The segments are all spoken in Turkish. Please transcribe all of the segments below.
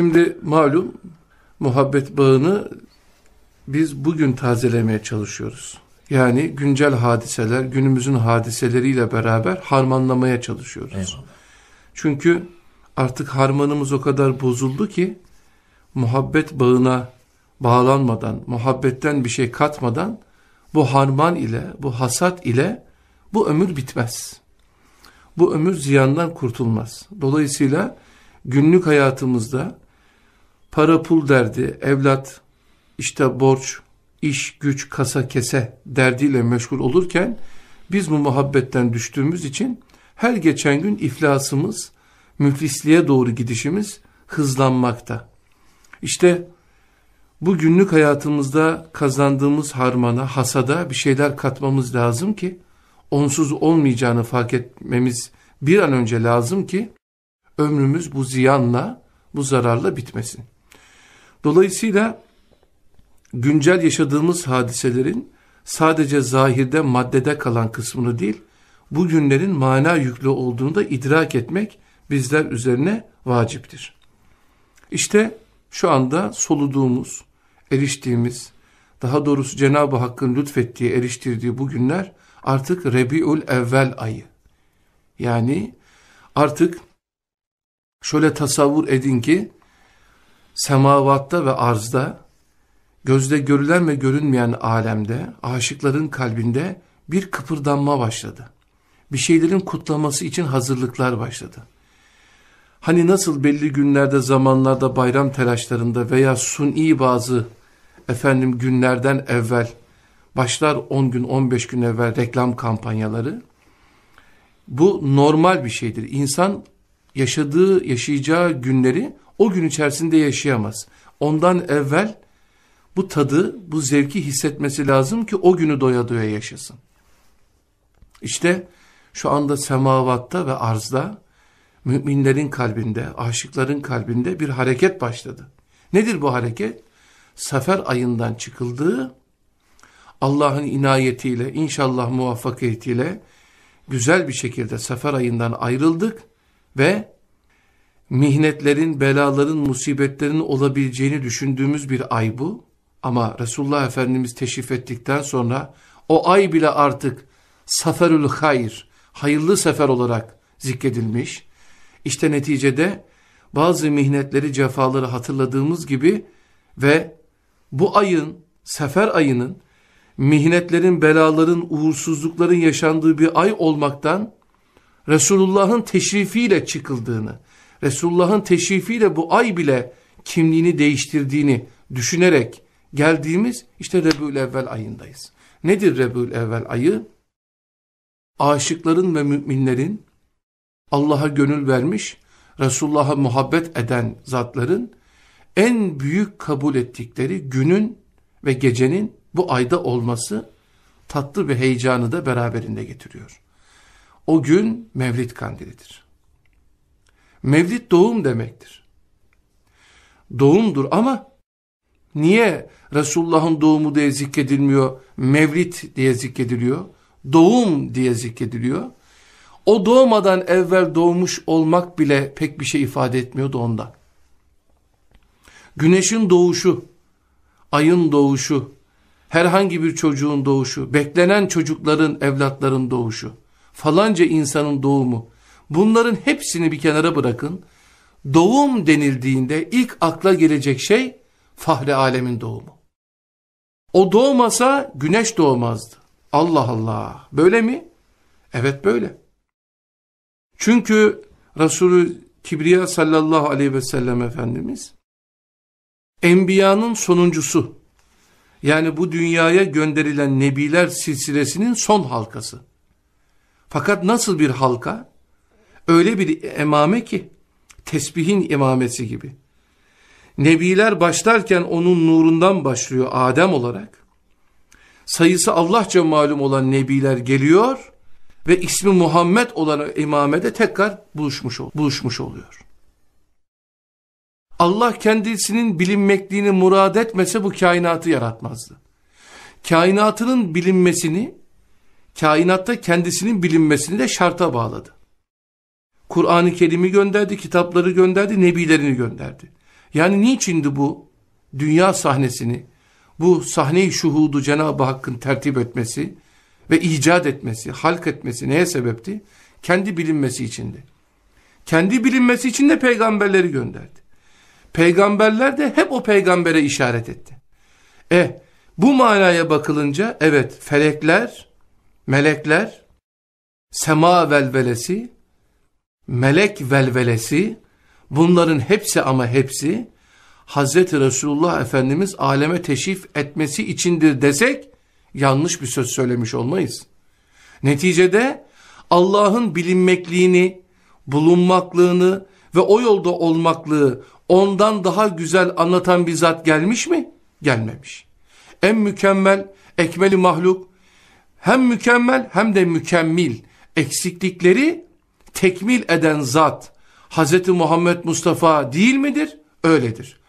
Şimdi malum muhabbet bağını biz bugün tazelemeye çalışıyoruz. Yani güncel hadiseler, günümüzün hadiseleriyle beraber harmanlamaya çalışıyoruz. Eyvallah. Çünkü artık harmanımız o kadar bozuldu ki muhabbet bağına bağlanmadan, muhabbetten bir şey katmadan bu harman ile, bu hasat ile bu ömür bitmez. Bu ömür ziyandan kurtulmaz. Dolayısıyla günlük hayatımızda para pul derdi, evlat, işte borç, iş, güç, kasa, kese derdiyle meşgul olurken biz bu muhabbetten düştüğümüz için her geçen gün iflasımız, müflisliğe doğru gidişimiz hızlanmakta. İşte bu günlük hayatımızda kazandığımız harmana, hasada bir şeyler katmamız lazım ki onsuz olmayacağını fark etmemiz bir an önce lazım ki ömrümüz bu ziyanla, bu zararla bitmesin. Dolayısıyla güncel yaşadığımız hadiselerin sadece zahirde maddede kalan kısmını değil, bugünlerin mana yüklü olduğunu da idrak etmek bizler üzerine vaciptir. İşte şu anda soluduğumuz, eriştiğimiz, daha doğrusu Cenab-ı Hakk'ın lütfettiği, eriştirdiği bu günler artık Rebiül Evvel ayı. Yani artık şöyle tasavvur edin ki semavatta ve arzda gözde görülen ve görünmeyen alemde aşıkların kalbinde bir kıpırdanma başladı. Bir şeylerin kutlaması için hazırlıklar başladı. Hani nasıl belli günlerde, zamanlarda, bayram telaşlarında veya suni bazı efendim günlerden evvel başlar 10 gün, 15 gün evvel reklam kampanyaları. Bu normal bir şeydir. İnsan yaşadığı, yaşayacağı günleri o gün içerisinde yaşayamaz. Ondan evvel bu tadı, bu zevki hissetmesi lazım ki o günü doya doya yaşasın. İşte şu anda semavatta ve arzda müminlerin kalbinde, aşıkların kalbinde bir hareket başladı. Nedir bu hareket? Sefer ayından çıkıldığı, Allah'ın inayetiyle, inşallah muvaffakiyetiyle güzel bir şekilde sefer ayından ayrıldık ve mihnetlerin, belaların, musibetlerin olabileceğini düşündüğümüz bir ay bu. Ama Resulullah Efendimiz teşrif ettikten sonra o ay bile artık Saferül Hayr, hayırlı sefer olarak zikredilmiş. İşte neticede bazı mihnetleri, cefaları hatırladığımız gibi ve bu ayın, sefer ayının, mihnetlerin, belaların, uğursuzlukların yaşandığı bir ay olmaktan Resulullah'ın teşrifiyle çıkıldığını, Resulullah'ın teşrifiyle bu ay bile kimliğini değiştirdiğini düşünerek geldiğimiz işte Rebül Evvel ayındayız. Nedir Rebül Evvel ayı? Aşıkların ve müminlerin Allah'a gönül vermiş, Resulullah'a muhabbet eden zatların en büyük kabul ettikleri günün ve gecenin bu ayda olması tatlı bir heyecanı da beraberinde getiriyor. O gün Mevlid kandilidir. Mevlid doğum demektir. Doğumdur ama niye Resulullah'ın doğumu diye zikredilmiyor, Mevlid diye zikrediliyor, doğum diye zikrediliyor? O doğmadan evvel doğmuş olmak bile pek bir şey ifade etmiyordu ondan. Güneşin doğuşu, ayın doğuşu, herhangi bir çocuğun doğuşu, beklenen çocukların, evlatların doğuşu, falanca insanın doğumu, bunların hepsini bir kenara bırakın. Doğum denildiğinde ilk akla gelecek şey fahri alemin doğumu. O doğmasa güneş doğmazdı. Allah Allah. Böyle mi? Evet böyle. Çünkü Resulü Kibriya sallallahu aleyhi ve sellem Efendimiz Enbiyanın sonuncusu yani bu dünyaya gönderilen nebiler silsilesinin son halkası. Fakat nasıl bir halka? Öyle bir emame ki tesbihin imamesi gibi. Nebiler başlarken onun nurundan başlıyor Adem olarak. Sayısı Allahça malum olan nebiler geliyor ve ismi Muhammed olan imamede tekrar buluşmuş, buluşmuş oluyor. Allah kendisinin bilinmekliğini murad etmese bu kainatı yaratmazdı. Kainatının bilinmesini, kainatta kendisinin bilinmesini de şarta bağladı. Kur'an-ı Kerim'i gönderdi, kitapları gönderdi, nebilerini gönderdi. Yani niçindi bu dünya sahnesini, bu sahneyi şuhudu Cenab-ı Hakk'ın tertip etmesi ve icat etmesi, halk etmesi neye sebepti? Kendi bilinmesi içindi. Kendi bilinmesi için de peygamberleri gönderdi. Peygamberler de hep o peygambere işaret etti. E bu manaya bakılınca evet felekler, melekler, sema velvelesi, melek velvelesi bunların hepsi ama hepsi Hazreti Resulullah Efendimiz aleme teşrif etmesi içindir desek yanlış bir söz söylemiş olmayız. Neticede Allah'ın bilinmekliğini, bulunmaklığını ve o yolda olmaklığı ondan daha güzel anlatan bir zat gelmiş mi? Gelmemiş. En mükemmel, ekmeli mahluk, hem mükemmel hem de mükemmel eksiklikleri tekmil eden zat Hz. Muhammed Mustafa değil midir? Öyledir.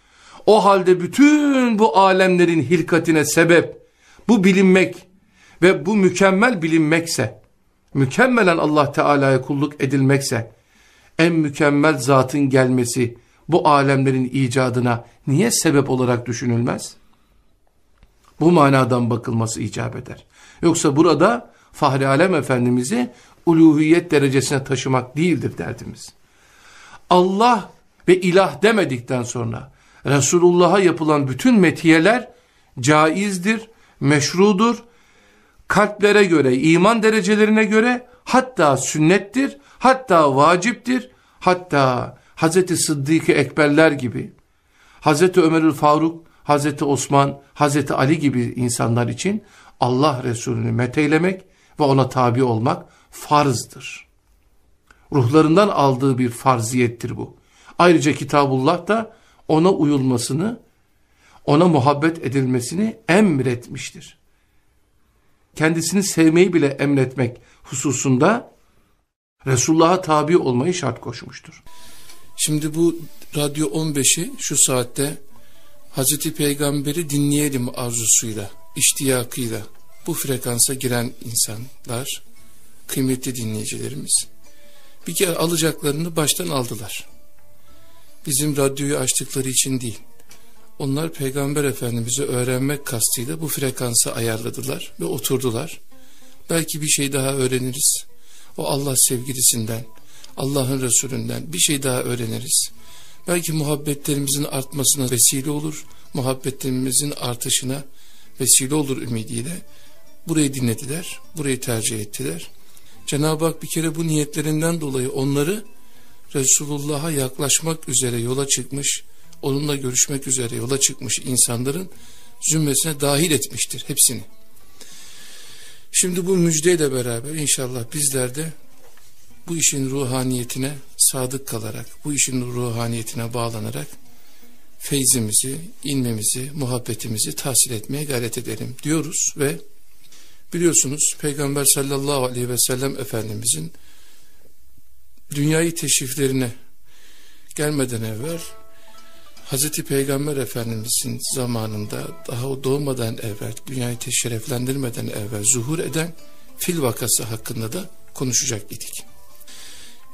O halde bütün bu alemlerin hilkatine sebep bu bilinmek ve bu mükemmel bilinmekse, mükemmelen Allah Teala'ya kulluk edilmekse, en mükemmel zatın gelmesi bu alemlerin icadına niye sebep olarak düşünülmez? Bu manadan bakılması icap eder. Yoksa burada Fahri Alem Efendimiz'i uluhiyet derecesine taşımak değildir derdimiz. Allah ve ilah demedikten sonra Resulullah'a yapılan bütün metiyeler caizdir, meşrudur. Kalplere göre, iman derecelerine göre hatta sünnettir, hatta vaciptir, hatta Hazreti Sıddık-ı Ekberler gibi, Hazreti Ömerül Faruk, Hazreti Osman, Hazreti Ali gibi insanlar için Allah Resulü'nü meteylemek ve ona tabi olmak farzdır. Ruhlarından aldığı bir farziyettir bu. Ayrıca Kitabullah da ona uyulmasını, ona muhabbet edilmesini emretmiştir. Kendisini sevmeyi bile emretmek hususunda Resulullah'a tabi olmayı şart koşmuştur. Şimdi bu Radyo 15'i şu saatte Hazreti Peygamber'i dinleyelim arzusuyla, iştiyakıyla bu frekansa giren insanlar, kıymetli dinleyicilerimiz bir kere alacaklarını baştan aldılar. Bizim radyoyu açtıkları için değil. Onlar Peygamber Efendimiz'i öğrenmek kastıyla bu frekansı ayarladılar ve oturdular. Belki bir şey daha öğreniriz. O Allah sevgilisinden, Allah'ın Resulünden bir şey daha öğreniriz. Belki muhabbetlerimizin artmasına vesile olur, muhabbetlerimizin artışına vesile olur ümidiyle. Burayı dinlediler, burayı tercih ettiler. Cenab-ı Hak bir kere bu niyetlerinden dolayı onları Resulullah'a yaklaşmak üzere yola çıkmış, onunla görüşmek üzere yola çıkmış insanların zümresine dahil etmiştir hepsini. Şimdi bu müjdeyle beraber inşallah bizler de bu işin ruhaniyetine sadık kalarak, bu işin ruhaniyetine bağlanarak feyzimizi, inmemizi, muhabbetimizi tahsil etmeye gayret edelim diyoruz ve biliyorsunuz Peygamber sallallahu aleyhi ve sellem Efendimizin dünyayı teşriflerine gelmeden evvel Hazreti Peygamber Efendimizin zamanında daha o doğmadan evvel, dünyayı teşreflendirmeden evvel zuhur eden fil vakası hakkında da konuşacak idik.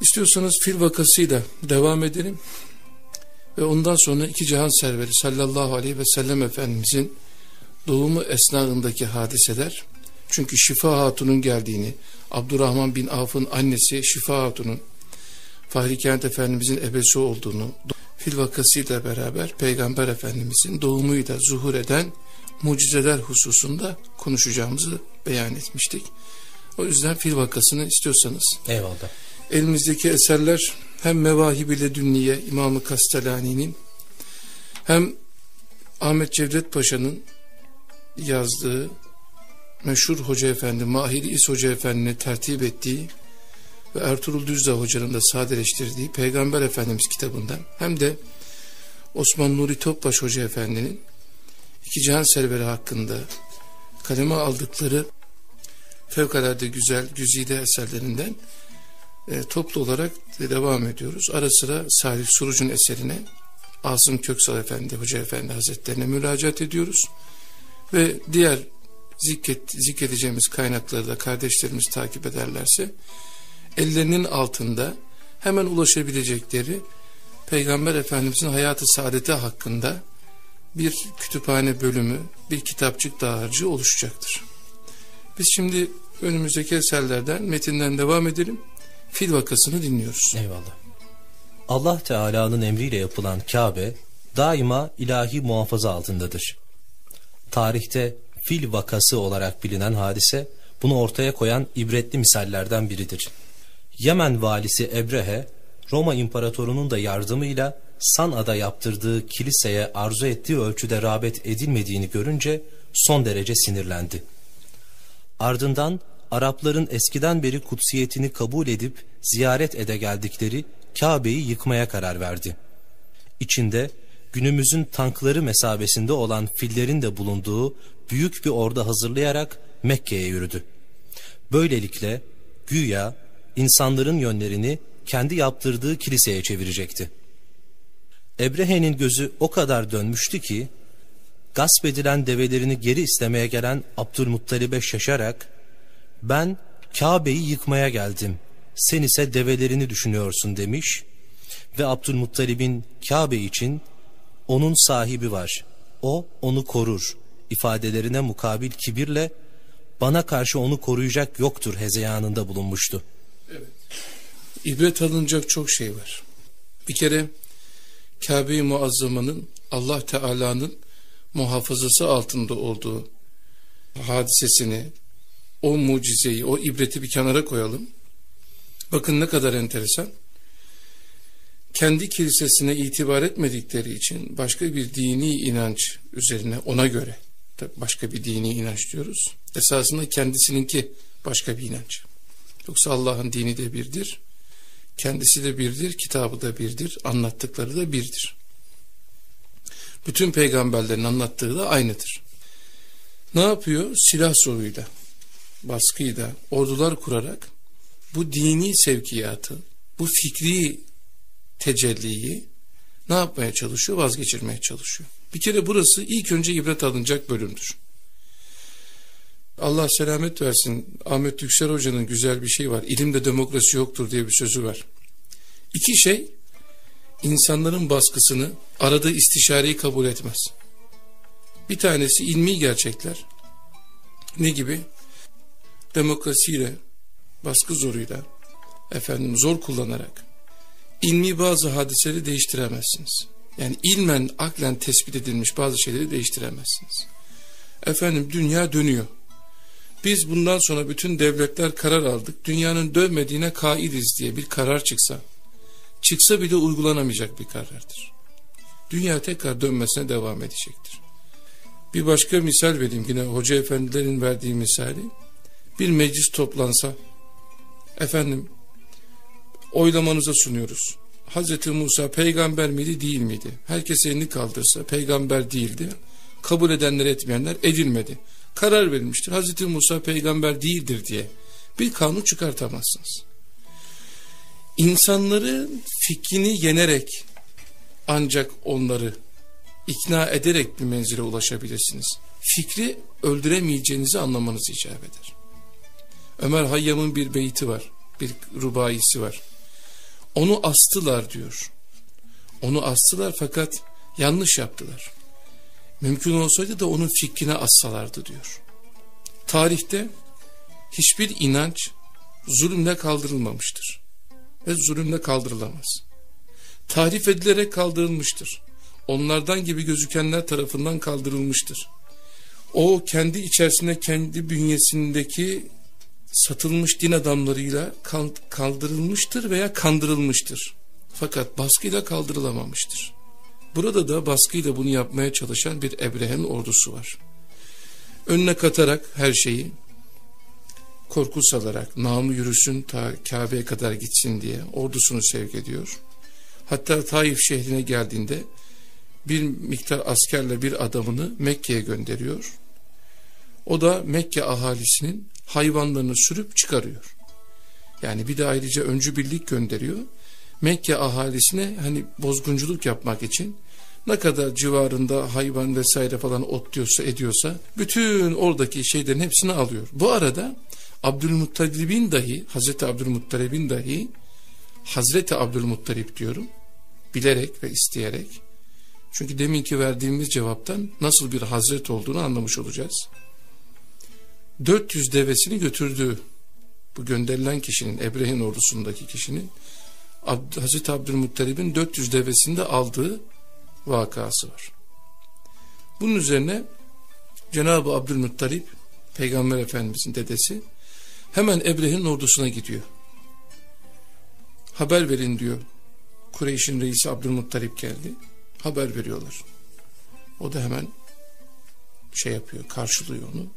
İstiyorsanız fil vakasıyla devam edelim ve ondan sonra iki cihan serveri sallallahu aleyhi ve sellem Efendimizin doğumu esnasındaki hadiseler çünkü Şifa Hatun'un geldiğini Abdurrahman bin Avf'ın annesi Şifa Hatun'un Fahri Kent Efendimizin ebesi olduğunu fil vakasıyla beraber Peygamber Efendimizin doğumuyla zuhur eden mucizeler hususunda konuşacağımızı beyan etmiştik. O yüzden fil vakasını istiyorsanız. Eyvallah. Elimizdeki eserler hem Mevahib ile Dünniye İmam-ı Kastelani'nin hem Ahmet Cevdet Paşa'nın yazdığı meşhur Hoca Efendi Mahir İs Hoca Efendi'ne tertip ettiği ve Ertuğrul Düzdağ Hoca'nın da sadeleştirdiği Peygamber Efendimiz kitabından hem de Osman Nuri Topbaş Hoca Efendi'nin iki cihan serveri hakkında kaleme aldıkları fevkalade güzel güzide eserlerinden e, toplu olarak devam ediyoruz. Ara sıra Salih Suruc'un eserine Asım Köksal Efendi, Hoca Efendi Hazretlerine müracaat ediyoruz. Ve diğer zikret, zikredeceğimiz kaynakları da kardeşlerimiz takip ederlerse ellerinin altında hemen ulaşabilecekleri Peygamber Efendimizin hayatı saadeti hakkında bir kütüphane bölümü, bir kitapçık dağarcığı oluşacaktır. Biz şimdi önümüzdeki eserlerden, metinden devam edelim. Fil vakasını dinliyoruz. Eyvallah. Allah Teala'nın emriyle yapılan Kabe daima ilahi muhafaza altındadır. Tarihte fil vakası olarak bilinen hadise bunu ortaya koyan ibretli misallerden biridir. Yemen valisi Ebrehe, Roma imparatorunun da yardımıyla San'a'da yaptırdığı kiliseye arzu ettiği ölçüde rağbet edilmediğini görünce son derece sinirlendi. Ardından Arapların eskiden beri kutsiyetini kabul edip ziyaret ede geldikleri Kabe'yi yıkmaya karar verdi. İçinde günümüzün tankları mesabesinde olan fillerin de bulunduğu büyük bir ordu hazırlayarak Mekke'ye yürüdü. Böylelikle güya insanların yönlerini kendi yaptırdığı kiliseye çevirecekti. Ebrehe'nin gözü o kadar dönmüştü ki gasp edilen develerini geri istemeye gelen Abdülmuttalib'e şaşarak ben Kabe'yi yıkmaya geldim sen ise develerini düşünüyorsun demiş ve Abdülmuttalib'in Kabe için onun sahibi var o onu korur ifadelerine mukabil kibirle bana karşı onu koruyacak yoktur hezeyanında bulunmuştu. Evet. İbret alınacak çok şey var. Bir kere Kabe-i Muazzama'nın Allah Teala'nın muhafazası altında olduğu hadisesini, o mucizeyi, o ibreti bir kenara koyalım. Bakın ne kadar enteresan. Kendi kilisesine itibar etmedikleri için başka bir dini inanç üzerine ona göre başka bir dini inanç diyoruz. Esasında kendisininki başka bir inanç. Yoksa Allah'ın dini de birdir. Kendisi de birdir, kitabı da birdir, anlattıkları da birdir. Bütün peygamberlerin anlattığı da aynıdır. Ne yapıyor? Silah zoruyla, baskıyla, ordular kurarak bu dini sevkiyatı, bu fikri tecelliyi ne yapmaya çalışıyor? Vazgeçirmeye çalışıyor. Bir kere burası ilk önce ibret alınacak bölümdür. Allah selamet versin. Ahmet Yüksel Hoca'nın güzel bir şey var. İlimde demokrasi yoktur diye bir sözü var. İki şey insanların baskısını aradığı istişareyi kabul etmez. Bir tanesi ilmi gerçekler. Ne gibi? Demokrasiyle, baskı zoruyla, efendim zor kullanarak ilmi bazı hadiseleri değiştiremezsiniz. Yani ilmen, aklen tespit edilmiş bazı şeyleri değiştiremezsiniz. Efendim dünya dönüyor. Biz bundan sonra bütün devletler karar aldık. Dünyanın dönmediğine kaidiz diye bir karar çıksa, çıksa bile uygulanamayacak bir karardır. Dünya tekrar dönmesine devam edecektir. Bir başka misal vereyim yine hoca efendilerin verdiği misali. Bir meclis toplansa, efendim oylamanıza sunuyoruz. Hazreti Musa peygamber miydi değil miydi? Herkes elini kaldırsa peygamber değildi. Kabul edenler etmeyenler edilmedi. Karar verilmiştir. Hazreti Musa peygamber değildir diye bir kanun çıkartamazsınız. İnsanların fikrini yenerek ancak onları ikna ederek bir menzile ulaşabilirsiniz. Fikri öldüremeyeceğinizi anlamanız icap eder. Ömer Hayyam'ın bir beyti var, bir rubayisi var. Onu astılar diyor. Onu astılar fakat yanlış yaptılar. Mümkün olsaydı da onun fikrine assalardı diyor. Tarihte hiçbir inanç zulümle kaldırılmamıştır. Ve zulümle kaldırılamaz. Tarif edilerek kaldırılmıştır. Onlardan gibi gözükenler tarafından kaldırılmıştır. O kendi içerisinde kendi bünyesindeki satılmış din adamlarıyla kaldırılmıştır veya kandırılmıştır. Fakat baskıyla kaldırılamamıştır. Burada da baskıyla bunu yapmaya çalışan bir Ebrehe'nin ordusu var. Önüne katarak her şeyi korku salarak namı yürüsün ta Kabe'ye kadar gitsin diye ordusunu sevk ediyor. Hatta Taif şehrine geldiğinde bir miktar askerle bir adamını Mekke'ye gönderiyor. O da Mekke ahalisinin hayvanlarını sürüp çıkarıyor. Yani bir de ayrıca öncü birlik gönderiyor. Mekke ahalisine hani bozgunculuk yapmak için ne kadar civarında hayvan vesaire falan otluyorsa ediyorsa bütün oradaki şeylerin hepsini alıyor. Bu arada Abdülmuttalib'in dahi Hazreti Abdülmuttalib'in dahi Hazreti Abdülmuttalib diyorum bilerek ve isteyerek. Çünkü deminki verdiğimiz cevaptan nasıl bir hazret olduğunu anlamış olacağız. 400 devesini götürdüğü bu gönderilen kişinin Ebrehin ordusundaki kişinin Ab Hazreti Abdülmuttalib'in 400 devesinde aldığı vakası var. Bunun üzerine Cenab-ı Abdülmuttalip Peygamber Efendimizin dedesi hemen Ebrehe'nin ordusuna gidiyor. Haber verin diyor. Kureyş'in reisi Abdülmuttalip geldi. Haber veriyorlar. O da hemen şey yapıyor, karşılıyor onu.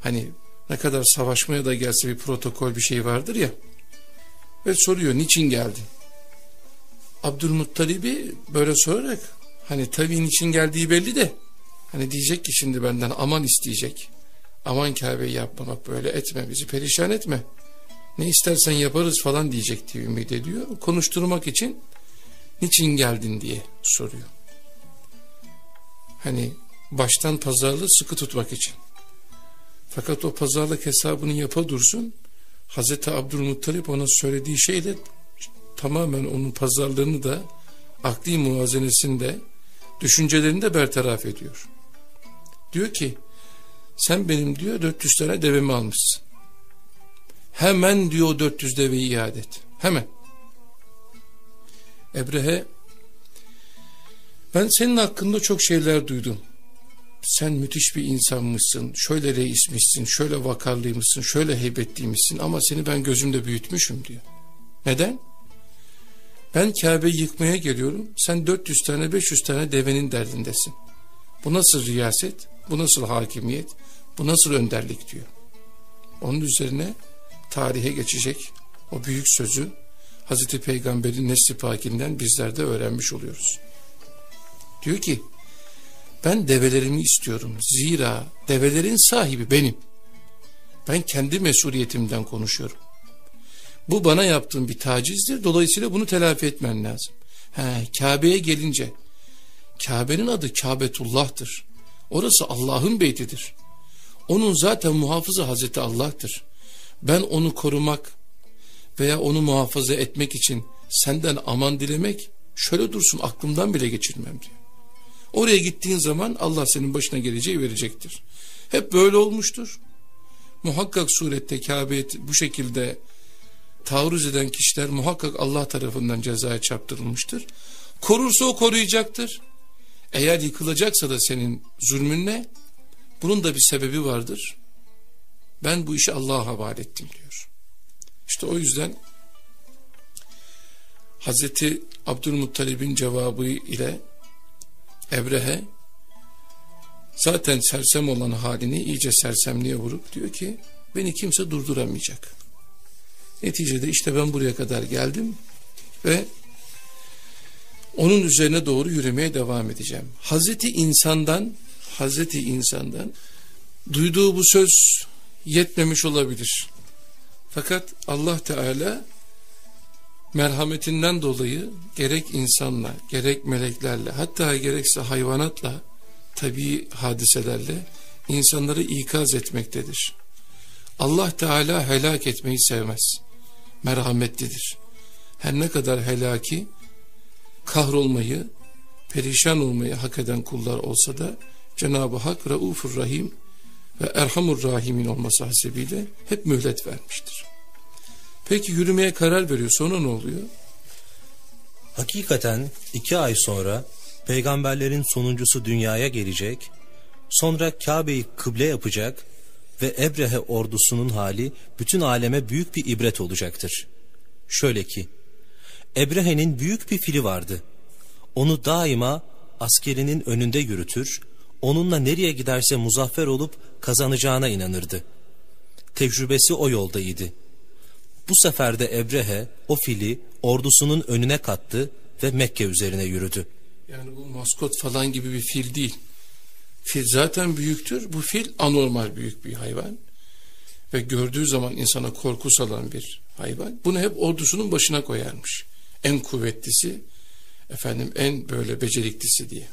Hani ne kadar savaşmaya da gelse bir protokol bir şey vardır ya. Ve soruyor niçin geldin? Abdülmuttalib'i böyle sorarak hani tabii niçin geldiği belli de hani diyecek ki şimdi benden aman isteyecek. Aman Kabe'yi yapmamak böyle etme bizi perişan etme. Ne istersen yaparız falan diyecek diye ümit ediyor. Konuşturmak için niçin geldin diye soruyor. Hani baştan pazarlığı sıkı tutmak için. Fakat o pazarlık hesabını yapa dursun. Hazreti Abdülmuttalip ona söylediği şeyle tamamen onun pazarlığını da akli muvazenesini de düşüncelerini de bertaraf ediyor. Diyor ki sen benim diyor 400 tane devemi almışsın. Hemen diyor o 400 deveyi iade et. Hemen. Ebrehe ben senin hakkında çok şeyler duydum. Sen müthiş bir insanmışsın, şöyle reismişsin, şöyle vakarlıymışsın, şöyle heybetliymişsin ama seni ben gözümde büyütmüşüm diyor. Neden? Ben Kabe'yi yıkmaya geliyorum, sen 400 tane 500 tane devenin derdindesin. Bu nasıl riyaset, bu nasıl hakimiyet, bu nasıl önderlik diyor. Onun üzerine tarihe geçecek o büyük sözü Hazreti Peygamber'in nesli pakinden bizler de öğrenmiş oluyoruz. Diyor ki ben develerimi istiyorum zira develerin sahibi benim. Ben kendi mesuliyetimden konuşuyorum. Bu bana yaptığın bir tacizdir dolayısıyla bunu telafi etmen lazım. Kabe'ye gelince Kabe'nin adı Kabetullah'tır. Orası Allah'ın beytidir. Onun zaten muhafızı Hazreti Allah'tır. Ben onu korumak veya onu muhafaza etmek için senden aman dilemek şöyle dursun aklımdan bile geçirmem diyor. Oraya gittiğin zaman Allah senin başına geleceği verecektir. Hep böyle olmuştur. Muhakkak surette Kabe'ye bu şekilde taarruz eden kişiler muhakkak Allah tarafından cezaya çarptırılmıştır. Korursa o koruyacaktır. Eğer yıkılacaksa da senin zulmünle bunun da bir sebebi vardır. Ben bu işi Allah'a havale ettim diyor. İşte o yüzden Hazreti Abdülmuttalib'in cevabı ile Ebrehe zaten sersem olan halini iyice sersemliğe vurup diyor ki beni kimse durduramayacak. Neticede işte ben buraya kadar geldim ve onun üzerine doğru yürümeye devam edeceğim. Hazreti insandan Hazreti insandan duyduğu bu söz yetmemiş olabilir. Fakat Allah Teala merhametinden dolayı gerek insanla, gerek meleklerle, hatta gerekse hayvanatla, tabi hadiselerle insanları ikaz etmektedir. Allah Teala helak etmeyi sevmez. Merhametlidir. Her ne kadar helaki, kahrolmayı, perişan olmayı hak eden kullar olsa da Cenab-ı Hak Raufur Rahim ve Erhamur Rahim'in olması hasebiyle hep mühlet vermiştir. Peki yürümeye karar veriyor. Sonra ne oluyor? Hakikaten iki ay sonra peygamberlerin sonuncusu dünyaya gelecek, sonra Kabe'yi kıble yapacak ve Ebrehe ordusunun hali bütün aleme büyük bir ibret olacaktır. Şöyle ki, Ebrehe'nin büyük bir fili vardı. Onu daima askerinin önünde yürütür, onunla nereye giderse muzaffer olup kazanacağına inanırdı. Tecrübesi o yoldaydı. Bu sefer de Ebrehe o fili ordusunun önüne kattı ve Mekke üzerine yürüdü. Yani bu maskot falan gibi bir fil değil. Fil zaten büyüktür. Bu fil anormal büyük bir hayvan. Ve gördüğü zaman insana korku salan bir hayvan. Bunu hep ordusunun başına koyarmış. En kuvvetlisi, efendim en böyle beceriklisi diye.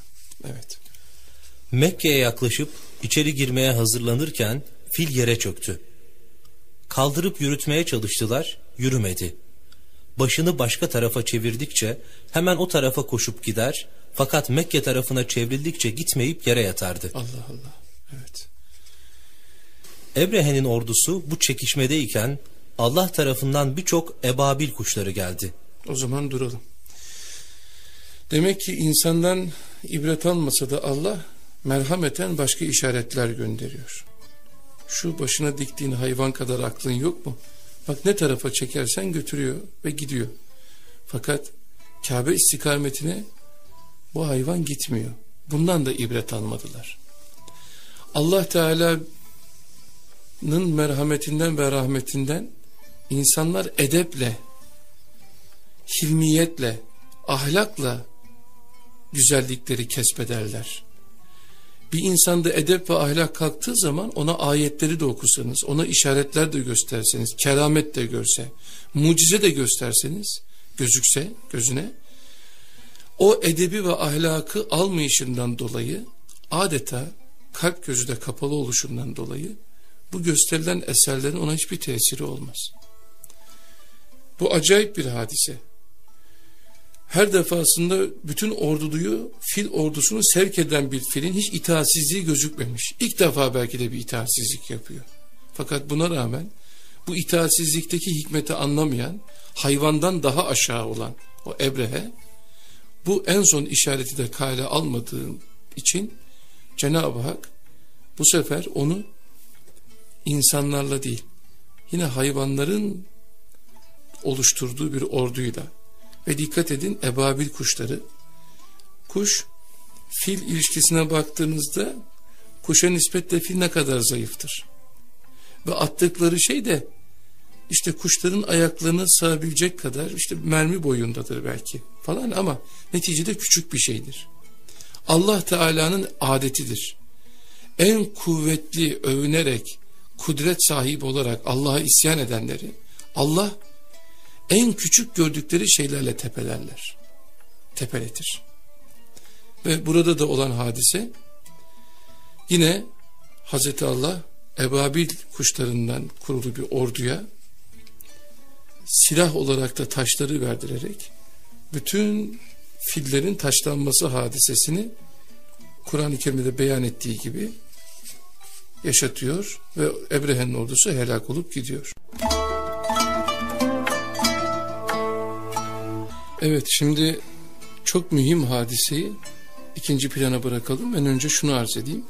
Evet. Mekke'ye yaklaşıp içeri girmeye hazırlanırken fil yere çöktü. Kaldırıp yürütmeye çalıştılar, yürümedi. başını başka tarafa çevirdikçe hemen o tarafa koşup gider fakat Mekke tarafına çevrildikçe gitmeyip yere yatardı. Allah Allah. Evet. Ebrehe'nin ordusu bu çekişmedeyken Allah tarafından birçok ebabil kuşları geldi. O zaman duralım. Demek ki insandan ibret almasa da Allah merhameten başka işaretler gönderiyor. Şu başına diktiğin hayvan kadar aklın yok mu? Bak ne tarafa çekersen götürüyor ve gidiyor. Fakat Kabe istikametine bu hayvan gitmiyor. Bundan da ibret almadılar. Allah Teala'nın merhametinden ve rahmetinden insanlar edeple, hilmiyetle, ahlakla güzellikleri kesbederler. Bir insanda edep ve ahlak kalktığı zaman ona ayetleri de okusanız, ona işaretler de gösterseniz, keramet de görse, mucize de gösterseniz, gözükse gözüne, o edebi ve ahlakı almayışından dolayı, adeta kalp gözü de kapalı oluşundan dolayı, bu gösterilen eserlerin ona hiçbir tesiri olmaz. Bu acayip bir hadise her defasında bütün orduluyu fil ordusunu sevk eden bir filin hiç itaatsizliği gözükmemiş. İlk defa belki de bir itaatsizlik yapıyor. Fakat buna rağmen bu itaatsizlikteki hikmeti anlamayan, hayvandan daha aşağı olan o Ebrehe, bu en son işareti de kale almadığı için Cenab-ı Hak bu sefer onu insanlarla değil, yine hayvanların oluşturduğu bir orduyla ve dikkat edin ebabil kuşları. Kuş fil ilişkisine baktığınızda kuşa nispetle fil ne kadar zayıftır. Ve attıkları şey de işte kuşların ayaklarını sığabilecek kadar işte mermi boyundadır belki falan ama neticede küçük bir şeydir. Allah Teala'nın adetidir. En kuvvetli övünerek kudret sahibi olarak Allah'a isyan edenleri Allah en küçük gördükleri şeylerle tepelerler. Tepeletir. Ve burada da olan hadise yine Hazreti Allah ebabil kuşlarından kurulu bir orduya silah olarak da taşları verdirerek bütün fillerin taşlanması hadisesini Kur'an-ı Kerim'de beyan ettiği gibi yaşatıyor ve Ebrehe'nin ordusu helak olup gidiyor. Evet şimdi çok mühim hadiseyi ikinci plana bırakalım. Ben önce şunu arz edeyim.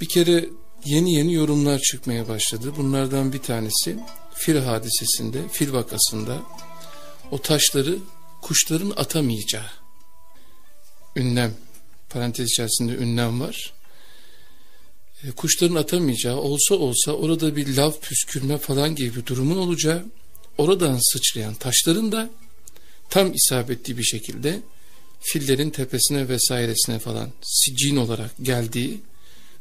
Bir kere yeni yeni yorumlar çıkmaya başladı. Bunlardan bir tanesi fil hadisesinde, fil vakasında o taşları kuşların atamayacağı. Ünlem, parantez içerisinde ünlem var. E, kuşların atamayacağı olsa olsa orada bir lav püskürme falan gibi bir durumun olacağı, oradan sıçrayan taşların da tam isabetli bir şekilde fillerin tepesine vesairesine falan sicin olarak geldiği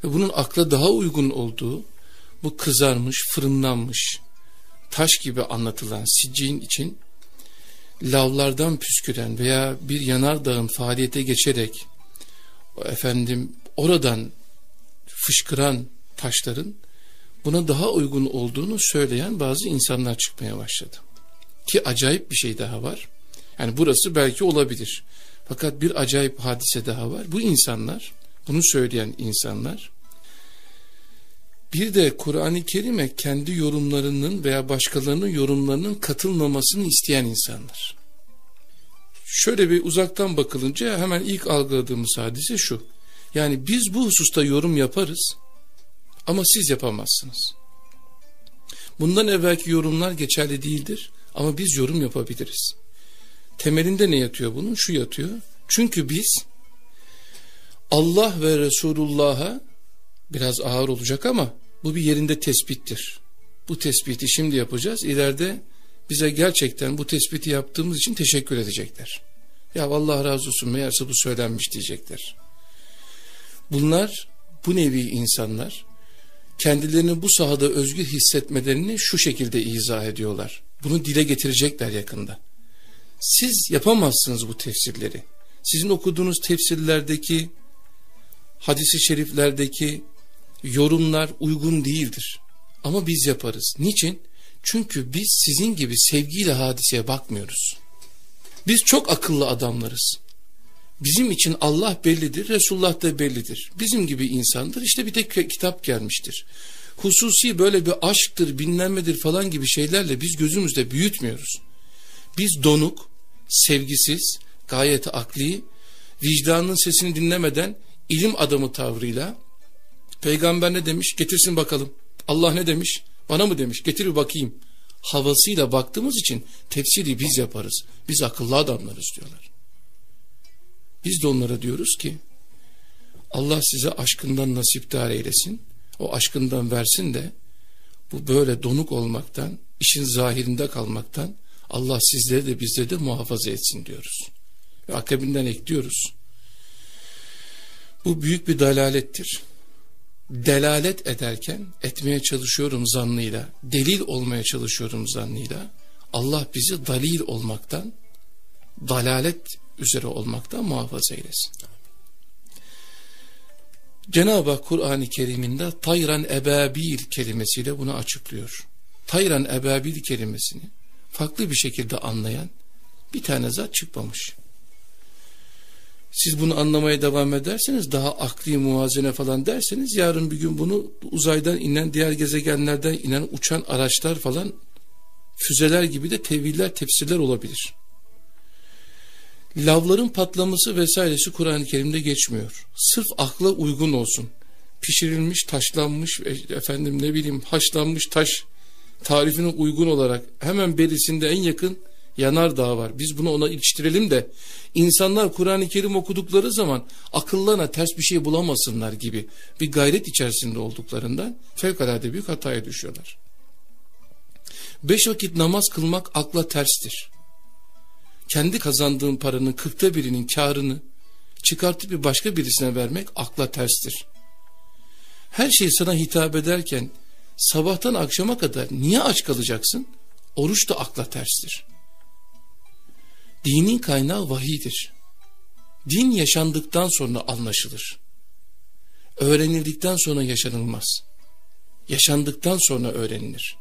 ve bunun akla daha uygun olduğu bu kızarmış, fırınlanmış taş gibi anlatılan sicin için lavlardan püsküren veya bir yanardağın faaliyete geçerek efendim oradan fışkıran taşların buna daha uygun olduğunu söyleyen bazı insanlar çıkmaya başladı. Ki acayip bir şey daha var. Yani burası belki olabilir. Fakat bir acayip hadise daha var. Bu insanlar, bunu söyleyen insanlar bir de Kur'an-ı Kerim'e kendi yorumlarının veya başkalarının yorumlarının katılmamasını isteyen insanlar. Şöyle bir uzaktan bakılınca hemen ilk algıladığımız hadise şu. Yani biz bu hususta yorum yaparız ama siz yapamazsınız. Bundan evvelki yorumlar geçerli değildir ama biz yorum yapabiliriz. Temelinde ne yatıyor bunun? Şu yatıyor. Çünkü biz Allah ve Resulullah'a biraz ağır olacak ama bu bir yerinde tespittir. Bu tespiti şimdi yapacağız. İleride bize gerçekten bu tespiti yaptığımız için teşekkür edecekler. Ya Allah razı olsun meğerse bu söylenmiş diyecekler. Bunlar bu nevi insanlar kendilerini bu sahada özgür hissetmelerini şu şekilde izah ediyorlar. Bunu dile getirecekler yakında. Siz yapamazsınız bu tefsirleri. Sizin okuduğunuz tefsirlerdeki, hadisi şeriflerdeki yorumlar uygun değildir. Ama biz yaparız. Niçin? Çünkü biz sizin gibi sevgiyle hadiseye bakmıyoruz. Biz çok akıllı adamlarız. Bizim için Allah bellidir, Resulullah da bellidir. Bizim gibi insandır. İşte bir tek kitap gelmiştir. Hususi böyle bir aşktır, binlenmedir falan gibi şeylerle biz gözümüzde büyütmüyoruz. Biz donuk, sevgisiz, gayet akli, vicdanın sesini dinlemeden ilim adamı tavrıyla peygamber ne demiş getirsin bakalım. Allah ne demiş? Bana mı demiş? Getir bakayım. Havasıyla baktığımız için tefsiri biz yaparız. Biz akıllı adamlarız diyorlar. Biz de onlara diyoruz ki Allah size aşkından nasipdar eylesin. O aşkından versin de bu böyle donuk olmaktan, işin zahirinde kalmaktan Allah sizleri de bizleri de muhafaza etsin diyoruz. Ve akabinden ekliyoruz. Bu büyük bir dalalettir. Delalet ederken etmeye çalışıyorum zannıyla, delil olmaya çalışıyorum zannıyla Allah bizi dalil olmaktan, dalalet üzere olmaktan muhafaza eylesin. Cenab-ı Kur'an-ı Kerim'inde tayran ebabil kelimesiyle bunu açıklıyor. Tayran ebabil kelimesini farklı bir şekilde anlayan bir tane zat çıkmamış. Siz bunu anlamaya devam ederseniz daha akli muvazene falan derseniz yarın bir gün bunu uzaydan inen diğer gezegenlerden inen uçan araçlar falan füzeler gibi de teviller tefsirler olabilir. Lavların patlaması vesairesi Kur'an-ı Kerim'de geçmiyor. Sırf akla uygun olsun. Pişirilmiş, taşlanmış, e, efendim ne bileyim haşlanmış taş tarifine uygun olarak hemen berisinde en yakın yanardağ var. Biz bunu ona iliştirelim de insanlar Kur'an-ı Kerim okudukları zaman akıllarına ters bir şey bulamasınlar gibi bir gayret içerisinde olduklarından fevkalade büyük hataya düşüyorlar. Beş vakit namaz kılmak akla terstir. Kendi kazandığın paranın kırkta birinin karını çıkartıp bir başka birisine vermek akla terstir. Her şey sana hitap ederken sabahtan akşama kadar niye aç kalacaksın? Oruç da akla terstir. Dinin kaynağı vahidir. Din yaşandıktan sonra anlaşılır. Öğrenildikten sonra yaşanılmaz. Yaşandıktan sonra öğrenilir.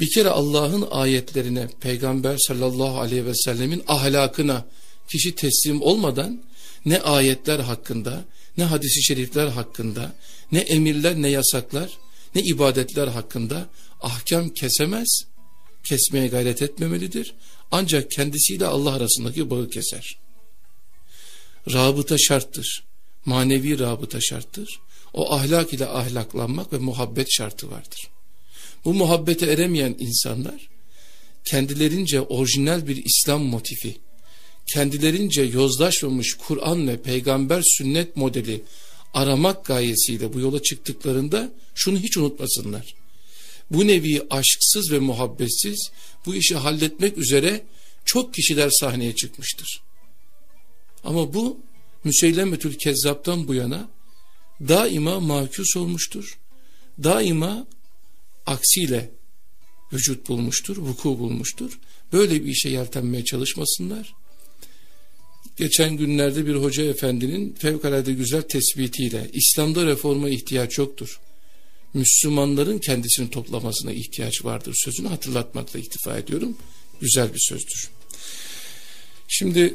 Bir kere Allah'ın ayetlerine, Peygamber sallallahu aleyhi ve sellemin ahlakına kişi teslim olmadan ne ayetler hakkında, ne hadisi şerifler hakkında, ne emirler ne yasaklar, ne ibadetler hakkında ahkam kesemez, kesmeye gayret etmemelidir. Ancak kendisiyle Allah arasındaki bağı keser. Rabıta şarttır. Manevi rabıta şarttır. O ahlak ile ahlaklanmak ve muhabbet şartı vardır. Bu muhabbete eremeyen insanlar kendilerince orijinal bir İslam motifi, kendilerince yozlaşmamış Kur'an ve peygamber sünnet modeli aramak gayesiyle bu yola çıktıklarında şunu hiç unutmasınlar. Bu nevi aşksız ve muhabbetsiz bu işi halletmek üzere çok kişiler sahneye çıkmıştır. Ama bu Müseylemetül Kezzap'tan bu yana daima mahkus olmuştur. Daima aksiyle vücut bulmuştur, vuku bulmuştur. Böyle bir işe yeltenmeye çalışmasınlar. Geçen günlerde bir hoca efendinin fevkalade güzel tespitiyle İslam'da reforma ihtiyaç yoktur. Müslümanların kendisini toplamasına ihtiyaç vardır sözünü hatırlatmakla iktifa ediyorum. Güzel bir sözdür. Şimdi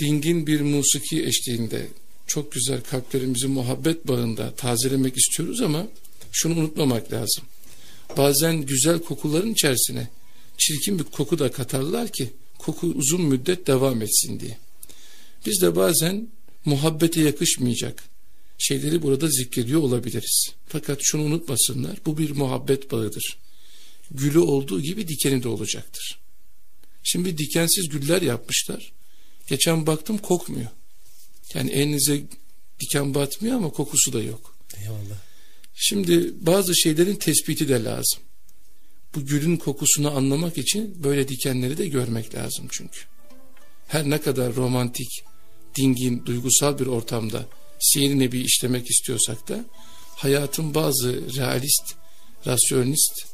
dingin bir musiki eşliğinde çok güzel kalplerimizi muhabbet bağında tazelemek istiyoruz ama şunu unutmamak lazım. Bazen güzel kokuların içerisine çirkin bir koku da katarlar ki koku uzun müddet devam etsin diye. Biz de bazen muhabbete yakışmayacak şeyleri burada zikrediyor olabiliriz. Fakat şunu unutmasınlar bu bir muhabbet bağıdır. Gülü olduğu gibi dikeni de olacaktır. Şimdi dikensiz güller yapmışlar. Geçen baktım kokmuyor. Yani elinize diken batmıyor ama kokusu da yok. Eyvallah. Şimdi bazı şeylerin tespiti de lazım. Bu gülün kokusunu anlamak için böyle dikenleri de görmek lazım çünkü. Her ne kadar romantik, dingin, duygusal bir ortamda sihir nebi işlemek istiyorsak da hayatın bazı realist, rasyonist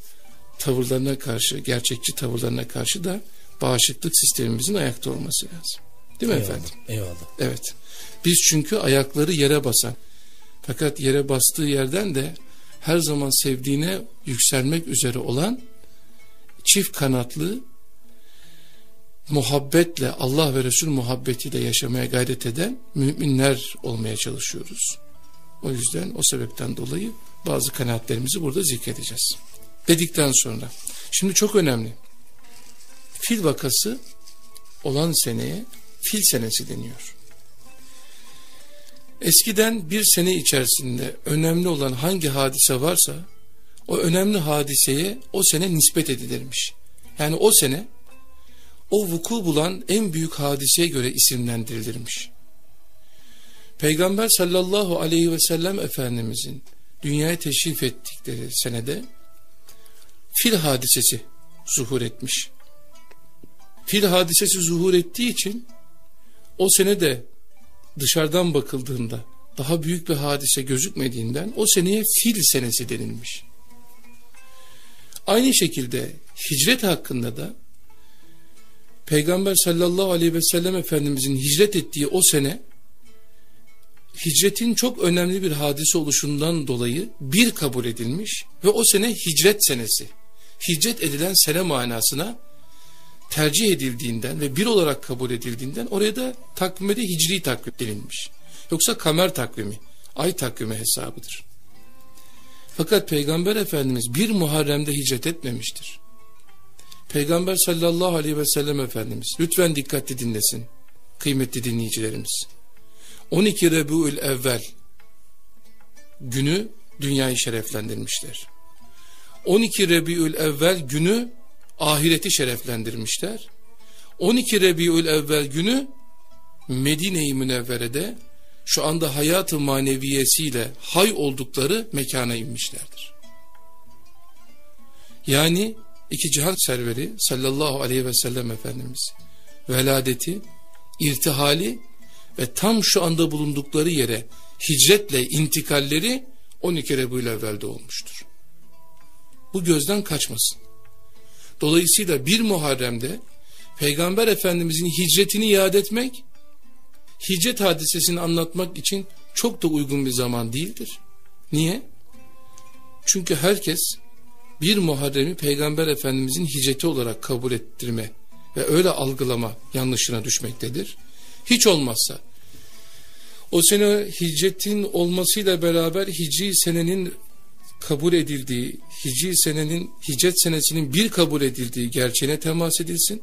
tavırlarına karşı, gerçekçi tavırlarına karşı da bağışıklık sistemimizin ayakta olması lazım. Değil mi eyvallah, efendim? Eyvallah. Evet. Biz çünkü ayakları yere basan fakat yere bastığı yerden de her zaman sevdiğine yükselmek üzere olan çift kanatlı muhabbetle Allah ve Resul muhabbetiyle yaşamaya gayret eden müminler olmaya çalışıyoruz. O yüzden o sebepten dolayı bazı kanaatlerimizi burada zikredeceğiz. Dedikten sonra şimdi çok önemli. Fil vakası olan seneye fil senesi deniyor. Eskiden bir sene içerisinde önemli olan hangi hadise varsa o önemli hadiseye o sene nispet edilirmiş. Yani o sene o vuku bulan en büyük hadiseye göre isimlendirilirmiş. Peygamber sallallahu aleyhi ve sellem Efendimizin dünyaya teşrif ettikleri senede fil hadisesi zuhur etmiş. Fil hadisesi zuhur ettiği için o sene de dışarıdan bakıldığında daha büyük bir hadise gözükmediğinden o seneye fil senesi denilmiş. Aynı şekilde hicret hakkında da Peygamber sallallahu aleyhi ve sellem Efendimizin hicret ettiği o sene hicretin çok önemli bir hadise oluşundan dolayı bir kabul edilmiş ve o sene hicret senesi. Hicret edilen sene manasına tercih edildiğinden ve bir olarak kabul edildiğinden oraya da takvime de hicri takvim denilmiş. Yoksa kamer takvimi, ay takvimi hesabıdır. Fakat Peygamber Efendimiz bir Muharrem'de hicret etmemiştir. Peygamber sallallahu aleyhi ve sellem Efendimiz lütfen dikkatli dinlesin kıymetli dinleyicilerimiz. 12 Rebu'ül evvel günü dünyayı şereflendirmişler. 12 Rebiül evvel günü ahireti şereflendirmişler. 12 Rebiül evvel günü Medine-i Münevvere'de şu anda hayatı maneviyesiyle hay oldukları mekana inmişlerdir. Yani iki cihan serveri sallallahu aleyhi ve sellem Efendimiz veladeti, irtihali ve tam şu anda bulundukları yere hicretle intikalleri 12 Rebül evvelde olmuştur. Bu gözden kaçmasın. Dolayısıyla bir Muharrem'de Peygamber Efendimizin hicretini iade etmek, hicret hadisesini anlatmak için çok da uygun bir zaman değildir. Niye? Çünkü herkes bir Muharrem'i Peygamber Efendimizin hicreti olarak kabul ettirme ve öyle algılama yanlışına düşmektedir. Hiç olmazsa o sene hicretin olmasıyla beraber hicri senenin kabul edildiği, hicri senenin, hicret senesinin bir kabul edildiği gerçeğine temas edilsin.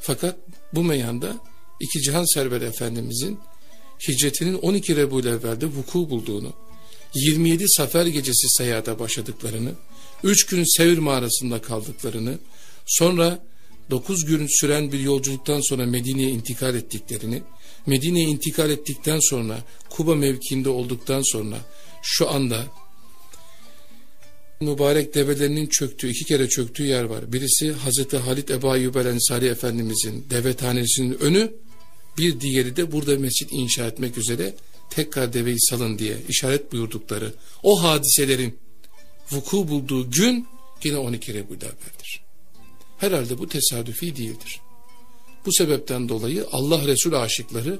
Fakat bu meyanda iki cihan server efendimizin hicretinin 12 Rebul evvelde vuku bulduğunu, 27 Safer gecesi seyahate başladıklarını, 3 gün Sevr mağarasında kaldıklarını, sonra 9 gün süren bir yolculuktan sonra Medine'ye intikal ettiklerini, Medine'ye intikal ettikten sonra Kuba mevkiinde olduktan sonra şu anda mübarek develerinin çöktüğü, iki kere çöktüğü yer var. Birisi Hazreti Halit Ebu Ayyub el Ensari Efendimizin devethanesinin önü, bir diğeri de burada mescit inşa etmek üzere tekrar deveyi salın diye işaret buyurdukları o hadiselerin vuku bulduğu gün yine 12 Rebul Evvel'dir. Herhalde bu tesadüfi değildir. Bu sebepten dolayı Allah Resul aşıkları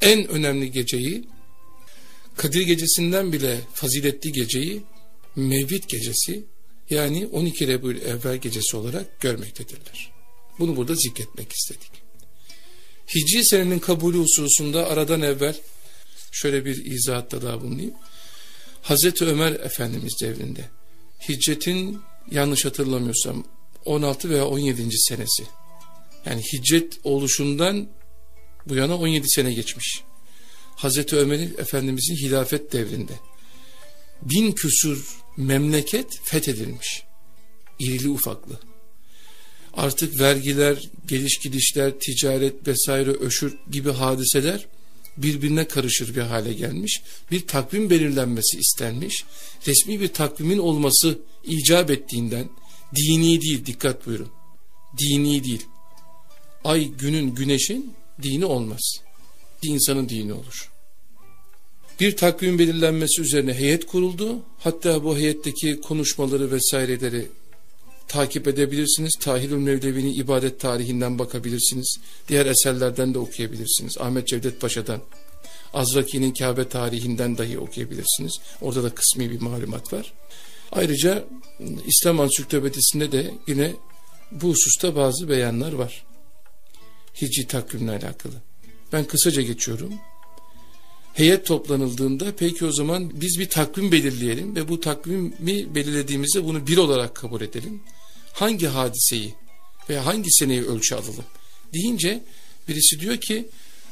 en önemli geceyi Kadir gecesinden bile faziletli geceyi Mevlid gecesi yani 12 Rebül evvel gecesi olarak görmektedirler. Bunu burada zikretmek istedik. Hicri senenin kabulü hususunda aradan evvel şöyle bir izahatta daha bulunayım. Hazreti Ömer Efendimiz devrinde hicretin yanlış hatırlamıyorsam 16 veya 17. senesi yani hicret oluşundan bu yana 17 sene geçmiş. Hazreti Ömer Efendimizin hilafet devrinde bin küsur memleket fethedilmiş. İrili ufaklı. Artık vergiler, geliş gidişler, ticaret vesaire öşür gibi hadiseler birbirine karışır bir hale gelmiş. Bir takvim belirlenmesi istenmiş. Resmi bir takvimin olması icap ettiğinden dini değil dikkat buyurun. Dini değil. Ay günün güneşin dini olmaz. İnsanın dini olur. Bir takvim belirlenmesi üzerine heyet kuruldu. Hatta bu heyetteki konuşmaları vesaireleri takip edebilirsiniz. Tahirül Mevlevi'nin ibadet tarihinden bakabilirsiniz. Diğer eserlerden de okuyabilirsiniz. Ahmet Cevdet Paşa'dan, Azraki'nin Kabe tarihinden dahi okuyabilirsiniz. Orada da kısmi bir malumat var. Ayrıca İslam Ansiklopedisinde de yine bu hususta bazı beyanlar var. Hicri takvimle alakalı. Ben kısaca geçiyorum. Heyet toplanıldığında peki o zaman biz bir takvim belirleyelim ve bu takvimi belirlediğimizde bunu bir olarak kabul edelim. Hangi hadiseyi veya hangi seneyi ölçü alalım deyince birisi diyor ki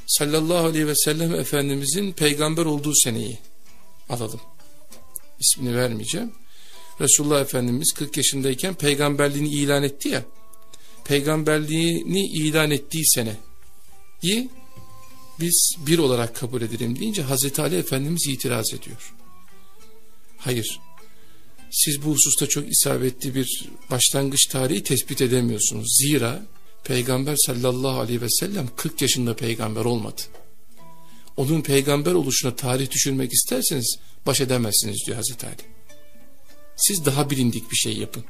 sallallahu aleyhi ve sellem Efendimizin peygamber olduğu seneyi alalım. İsmini vermeyeceğim. Resulullah Efendimiz 40 yaşındayken peygamberliğini ilan etti ya. Peygamberliğini ilan ettiği seneyi biz bir olarak kabul edelim deyince Hazreti Ali Efendimiz itiraz ediyor. Hayır. Siz bu hususta çok isabetli bir başlangıç tarihi tespit edemiyorsunuz. Zira Peygamber sallallahu aleyhi ve sellem 40 yaşında peygamber olmadı. Onun peygamber oluşuna tarih düşürmek isterseniz baş edemezsiniz diyor Hazreti Ali. Siz daha bilindik bir şey yapın.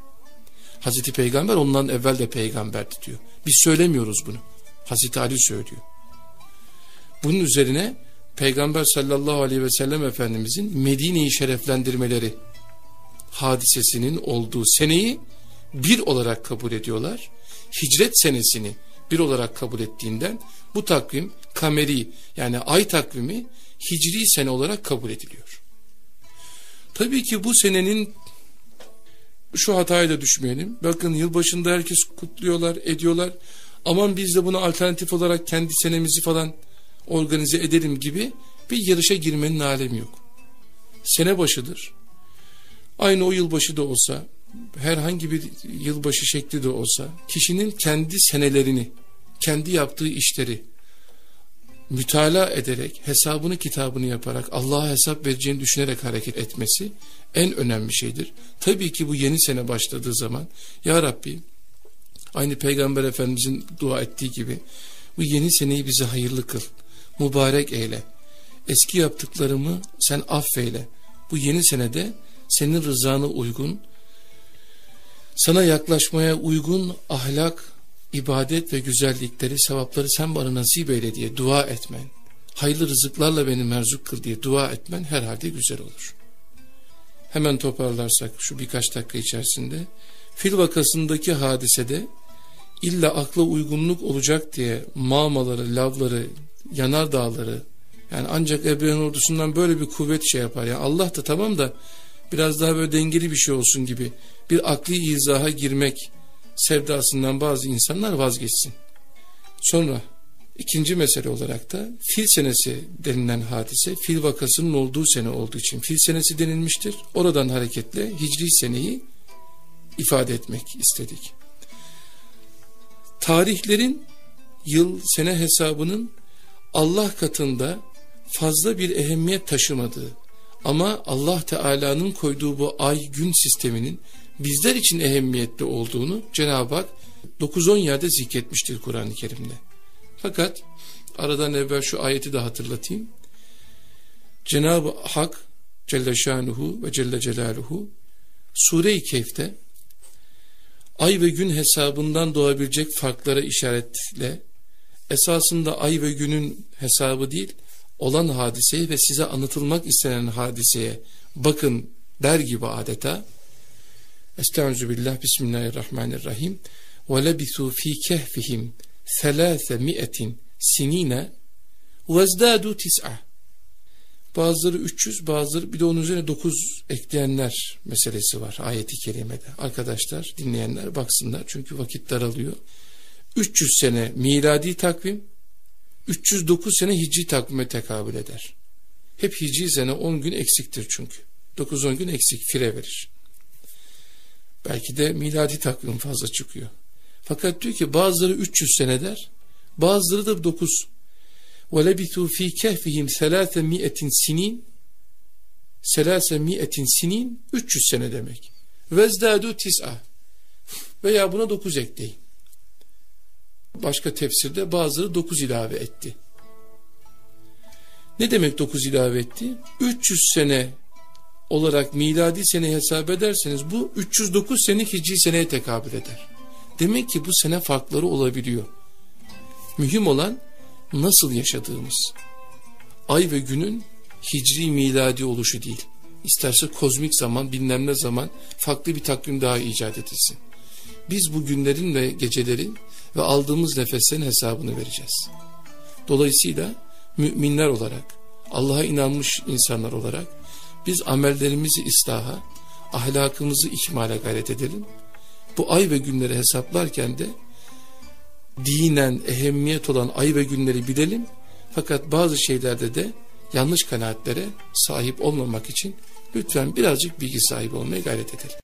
Hazreti Peygamber ondan evvel de peygamberdi diyor. Biz söylemiyoruz bunu. Hazreti Ali söylüyor. Bunun üzerine Peygamber sallallahu aleyhi ve sellem Efendimizin Medine'yi şereflendirmeleri hadisesinin olduğu seneyi bir olarak kabul ediyorlar. Hicret senesini bir olarak kabul ettiğinden bu takvim kameri yani ay takvimi hicri sene olarak kabul ediliyor. Tabii ki bu senenin şu hataya da düşmeyelim. Bakın yılbaşında herkes kutluyorlar, ediyorlar. Aman biz de buna alternatif olarak kendi senemizi falan organize edelim gibi bir yarışa girmenin alemi yok. Sene başıdır. Aynı o yılbaşı da olsa, herhangi bir yılbaşı şekli de olsa, kişinin kendi senelerini, kendi yaptığı işleri mütalaa ederek, hesabını kitabını yaparak, Allah'a hesap vereceğini düşünerek hareket etmesi en önemli şeydir. Tabii ki bu yeni sene başladığı zaman, Ya Rabbi, aynı Peygamber Efendimizin dua ettiği gibi, bu yeni seneyi bize hayırlı kıl mübarek eyle. Eski yaptıklarımı sen affeyle. Bu yeni senede senin rızana uygun, sana yaklaşmaya uygun ahlak, ibadet ve güzellikleri, sevapları sen bana nasip eyle diye dua etmen, hayırlı rızıklarla beni merzuk kıl diye dua etmen herhalde güzel olur. Hemen toparlarsak şu birkaç dakika içerisinde, fil vakasındaki hadisede illa akla uygunluk olacak diye mağmaları, lavları, yanar dağları yani ancak Ebre'nin ordusundan böyle bir kuvvet şey yapar. Yani Allah da tamam da biraz daha böyle dengeli bir şey olsun gibi bir akli izaha girmek sevdasından bazı insanlar vazgeçsin. Sonra ikinci mesele olarak da fil senesi denilen hadise fil vakasının olduğu sene olduğu için fil senesi denilmiştir. Oradan hareketle hicri seneyi ifade etmek istedik. Tarihlerin yıl sene hesabının Allah katında fazla bir ehemmiyet taşımadığı ama Allah Teala'nın koyduğu bu ay gün sisteminin bizler için ehemmiyetli olduğunu Cenab-ı Hak 9-10 yerde zikretmiştir Kur'an-ı Kerim'de. Fakat aradan evvel şu ayeti de hatırlatayım. Cenab-ı Hak Celle Şanuhu ve Celle Celaluhu Sure-i Kehf'te ay ve gün hesabından doğabilecek farklara işaretle esasında ay ve günün hesabı değil, olan hadiseye ve size anlatılmak istenen hadiseye bakın der gibi adeta. Estaizu billah, bismillahirrahmanirrahim. وَلَبِثُوا ف۪ي كَهْفِهِمْ ثَلَاثَ مِئَةٍ sinine وَازْدَادُوا تِسْعَةً Bazıları 300, bazıları bir de onun üzerine 9 ekleyenler meselesi var ayeti kerimede. Arkadaşlar, dinleyenler baksınlar çünkü vakit daralıyor. 300 sene miladi takvim, 309 sene hicri takvime tekabül eder. Hep hicri sene 10 gün eksiktir çünkü. 9-10 gün eksik fire verir. Belki de miladi takvim fazla çıkıyor. Fakat diyor ki bazıları 300 sene der, bazıları da 9. وَلَبِثُوا ف۪ي كَهْفِهِمْ ثَلَاثَ مِئَةٍ sinin Selase mi'etin sinin 300 sene demek. Vezdadu tis'a veya buna 9 ekleyin. Başka tefsirde bazıları 9 ilave etti. Ne demek 9 ilave etti? 300 sene olarak miladi sene hesap ederseniz bu 309 senelik hicri seneye tekabül eder. Demek ki bu sene farkları olabiliyor. Mühim olan nasıl yaşadığımız. Ay ve günün hicri miladi oluşu değil. isterse kozmik zaman, bilmem ne zaman farklı bir takvim daha icat edilsin. Biz bu günlerin ve gecelerin ve aldığımız nefeslerin hesabını vereceğiz. Dolayısıyla müminler olarak, Allah'a inanmış insanlar olarak biz amellerimizi ıslaha, ahlakımızı ihmale gayret edelim. Bu ay ve günleri hesaplarken de dinen ehemmiyet olan ay ve günleri bilelim. Fakat bazı şeylerde de yanlış kanaatlere sahip olmamak için lütfen birazcık bilgi sahibi olmaya gayret edelim.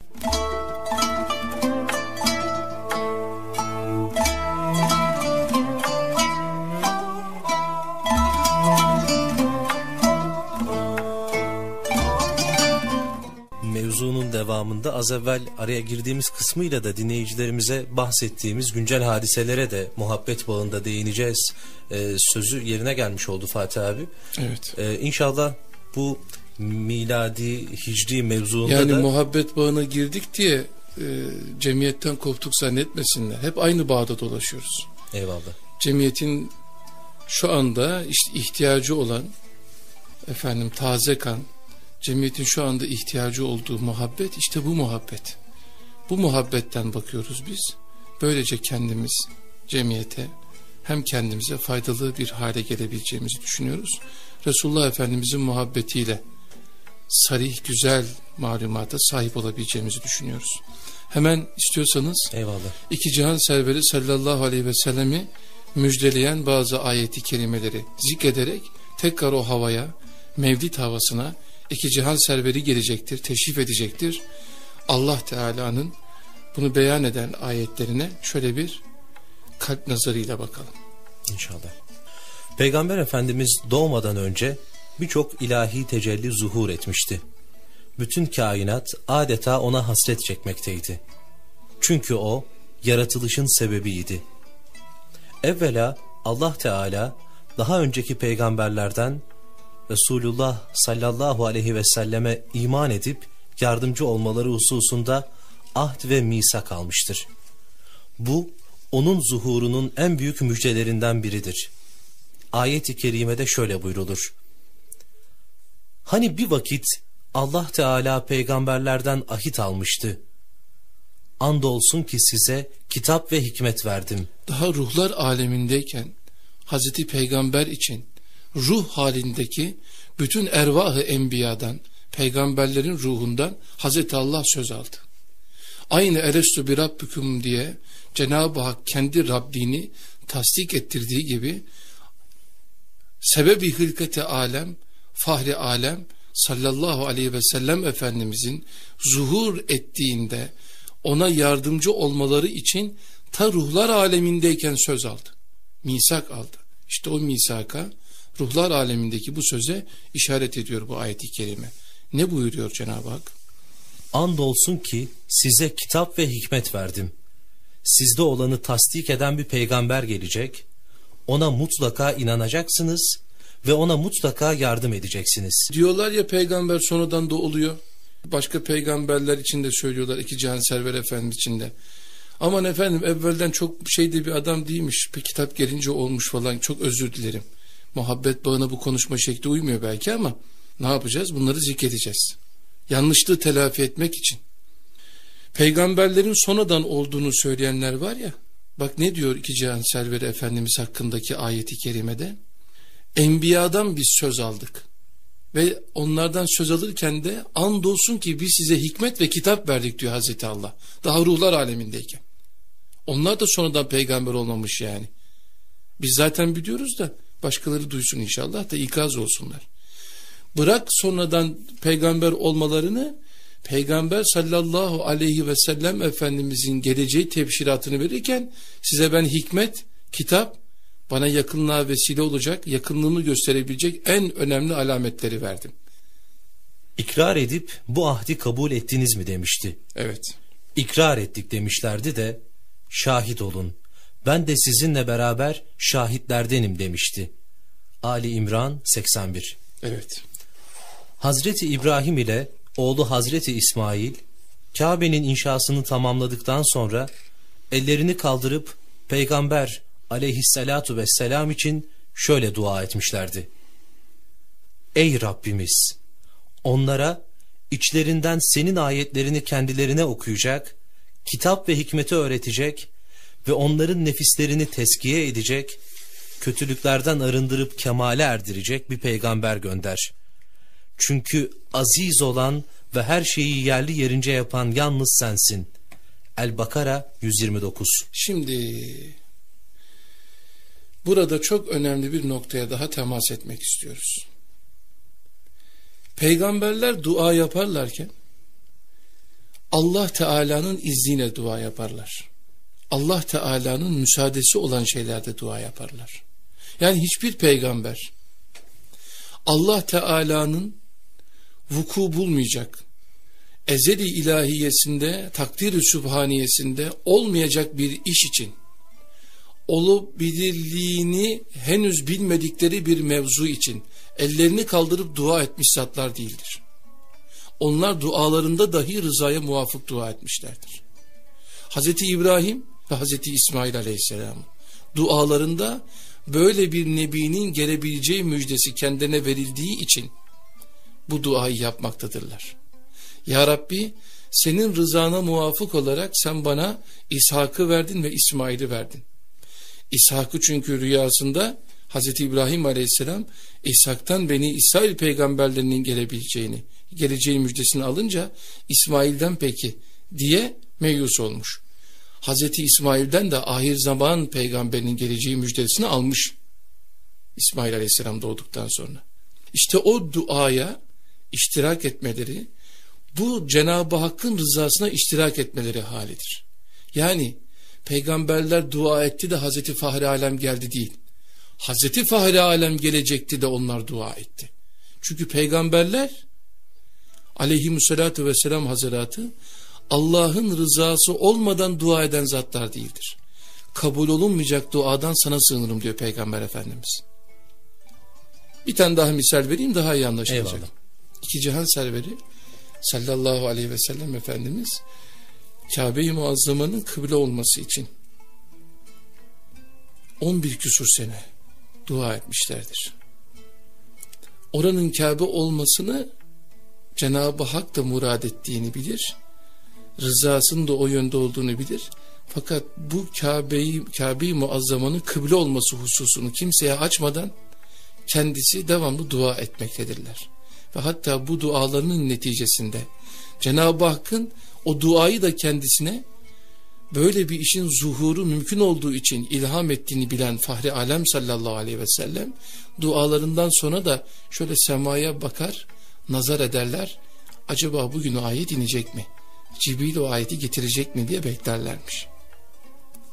Devamında az evvel araya girdiğimiz kısmıyla da dinleyicilerimize bahsettiğimiz güncel hadiselere de muhabbet bağında değineceğiz. Ee, sözü yerine gelmiş oldu Fatih abi. Evet. Ee, inşallah bu miladi hicri mevzuunda Yani da muhabbet bağına girdik diye e, cemiyetten koptuk zannetmesinler. Hep aynı bağda dolaşıyoruz. eyvallah. Cemiyetin şu anda işte ihtiyacı olan efendim taze kan, cemiyetin şu anda ihtiyacı olduğu muhabbet işte bu muhabbet. Bu muhabbetten bakıyoruz biz. Böylece kendimiz cemiyete hem kendimize faydalı bir hale gelebileceğimizi düşünüyoruz. Resulullah Efendimizin muhabbetiyle sarih güzel malumata sahip olabileceğimizi düşünüyoruz. Hemen istiyorsanız Eyvallah. iki cihan serveri sallallahu aleyhi ve sellemi müjdeleyen bazı ayeti kelimeleri zikrederek tekrar o havaya, mevlid havasına iki cihan serveri gelecektir, teşrif edecektir. Allah Teala'nın bunu beyan eden ayetlerine şöyle bir kalp nazarıyla bakalım. İnşallah. Peygamber Efendimiz doğmadan önce birçok ilahi tecelli zuhur etmişti. Bütün kainat adeta ona hasret çekmekteydi. Çünkü o yaratılışın sebebiydi. Evvela Allah Teala daha önceki peygamberlerden Resulullah sallallahu aleyhi ve selleme iman edip yardımcı olmaları hususunda ahd ve misak almıştır. Bu onun zuhurunun en büyük müjdelerinden biridir. Ayet-i kerimede şöyle buyrulur. Hani bir vakit Allah Teala peygamberlerden ahit almıştı. Andolsun ki size kitap ve hikmet verdim. Daha ruhlar alemindeyken Hazreti Peygamber için ruh halindeki bütün ervahı enbiyadan, peygamberlerin ruhundan Hazreti Allah söz aldı. Aynı Erestu bir Rabbüküm diye Cenab-ı Hak kendi Rabbini tasdik ettirdiği gibi sebebi hılkati alem, fahri alem sallallahu aleyhi ve sellem Efendimizin zuhur ettiğinde ona yardımcı olmaları için ta ruhlar alemindeyken söz aldı. Misak aldı. İşte o misaka ruhlar alemindeki bu söze işaret ediyor bu ayeti kerime. Ne buyuruyor Cenab-ı Hak? Andolsun ki size kitap ve hikmet verdim. Sizde olanı tasdik eden bir peygamber gelecek. Ona mutlaka inanacaksınız ve ona mutlaka yardım edeceksiniz. Diyorlar ya peygamber sonradan da oluyor. Başka peygamberler için de söylüyorlar iki cihan server efendi için de. Aman efendim evvelden çok şeyde bir adam değilmiş. Bir kitap gelince olmuş falan çok özür dilerim. Muhabbet bağına bu konuşma şekli uymuyor belki ama ne yapacağız? Bunları zikredeceğiz. Yanlışlığı telafi etmek için. Peygamberlerin sonradan olduğunu söyleyenler var ya. Bak ne diyor iki cihan serveri efendimiz hakkındaki ayeti kerimede. Enbiyadan biz söz aldık. Ve onlardan söz alırken de andolsun ki biz size hikmet ve kitap verdik diyor Hazreti Allah. Daha ruhlar alemindeyken. Onlar da sonradan peygamber olmamış yani. Biz zaten biliyoruz da başkaları duysun inşallah da ikaz olsunlar. Bırak sonradan peygamber olmalarını peygamber sallallahu aleyhi ve sellem efendimizin geleceği tebşiratını verirken size ben hikmet, kitap, bana yakınlığa vesile olacak, yakınlığımı gösterebilecek en önemli alametleri verdim. İkrar edip bu ahdi kabul ettiniz mi demişti. Evet. İkrar ettik demişlerdi de şahit olun. Ben de sizinle beraber şahitlerdenim demişti. Ali İmran 81 Evet. Hazreti İbrahim ile oğlu Hazreti İsmail Kabe'nin inşasını tamamladıktan sonra ellerini kaldırıp peygamber aleyhissalatu vesselam için şöyle dua etmişlerdi. Ey Rabbimiz! Onlara içlerinden senin ayetlerini kendilerine okuyacak, kitap ve hikmeti öğretecek ve onların nefislerini teskiye edecek, kötülüklerden arındırıp kemale erdirecek bir peygamber gönder. Çünkü aziz olan ve her şeyi yerli yerince yapan yalnız sensin. El-Bakara 129 Şimdi burada çok önemli bir noktaya daha temas etmek istiyoruz. Peygamberler dua yaparlarken Allah Teala'nın izniyle dua yaparlar. Allah Teala'nın müsaadesi olan şeylerde dua yaparlar. Yani hiçbir peygamber Allah Teala'nın vuku bulmayacak, ezeli ilahiyesinde, takdir-i sübhaniyesinde olmayacak bir iş için olup bilirliğini henüz bilmedikleri bir mevzu için ellerini kaldırıp dua etmiş zatlar değildir. Onlar dualarında dahi rızaya muvafık dua etmişlerdir. Hazreti İbrahim ve Hazreti İsmail Aleyhisselam dualarında böyle bir nebinin gelebileceği müjdesi kendine verildiği için bu duayı yapmaktadırlar. Ya Rabbi senin rızana muvafık olarak sen bana İshak'ı verdin ve İsmail'i verdin. İshak'ı çünkü rüyasında Hazreti İbrahim Aleyhisselam İshak'tan beni İsrail peygamberlerinin gelebileceğini, geleceği müjdesini alınca İsmail'den peki diye meyus olmuş. Hazreti İsmail'den de ahir zaman peygamberinin geleceği müjdesini almış. İsmail Aleyhisselam doğduktan sonra. İşte o duaya iştirak etmeleri bu Cenab-ı Hakk'ın rızasına iştirak etmeleri halidir. Yani peygamberler dua etti de Hazreti Fahri Alem geldi değil. Hazreti Fahri Alem gelecekti de onlar dua etti. Çünkü peygamberler aleyhimussalatu vesselam hazaratı Allah'ın rızası olmadan dua eden zatlar değildir. Kabul olunmayacak duadan sana sığınırım diyor Peygamber Efendimiz. Bir tane daha misal vereyim daha iyi anlaşılacak. Eyvallah. İki cihan serveri sallallahu aleyhi ve sellem Efendimiz Kabe-i Muazzama'nın kıble olması için 11 küsur sene dua etmişlerdir. Oranın Kabe olmasını Cenab-ı Hak da murad ettiğini bilir. Rızasının da o yönde olduğunu bilir. Fakat bu Kabe'yi Kabe-i Muazzama'nın kıble olması hususunu kimseye açmadan kendisi devamlı dua etmektedirler. Ve hatta bu dualarının neticesinde Cenab-ı Hakk'ın o duayı da kendisine böyle bir işin zuhuru mümkün olduğu için ilham ettiğini bilen Fahri Alem sallallahu aleyhi ve sellem dualarından sonra da şöyle semaya bakar, nazar ederler. Acaba bugün ayet inecek mi? Cibril o ayeti getirecek mi diye beklerlermiş.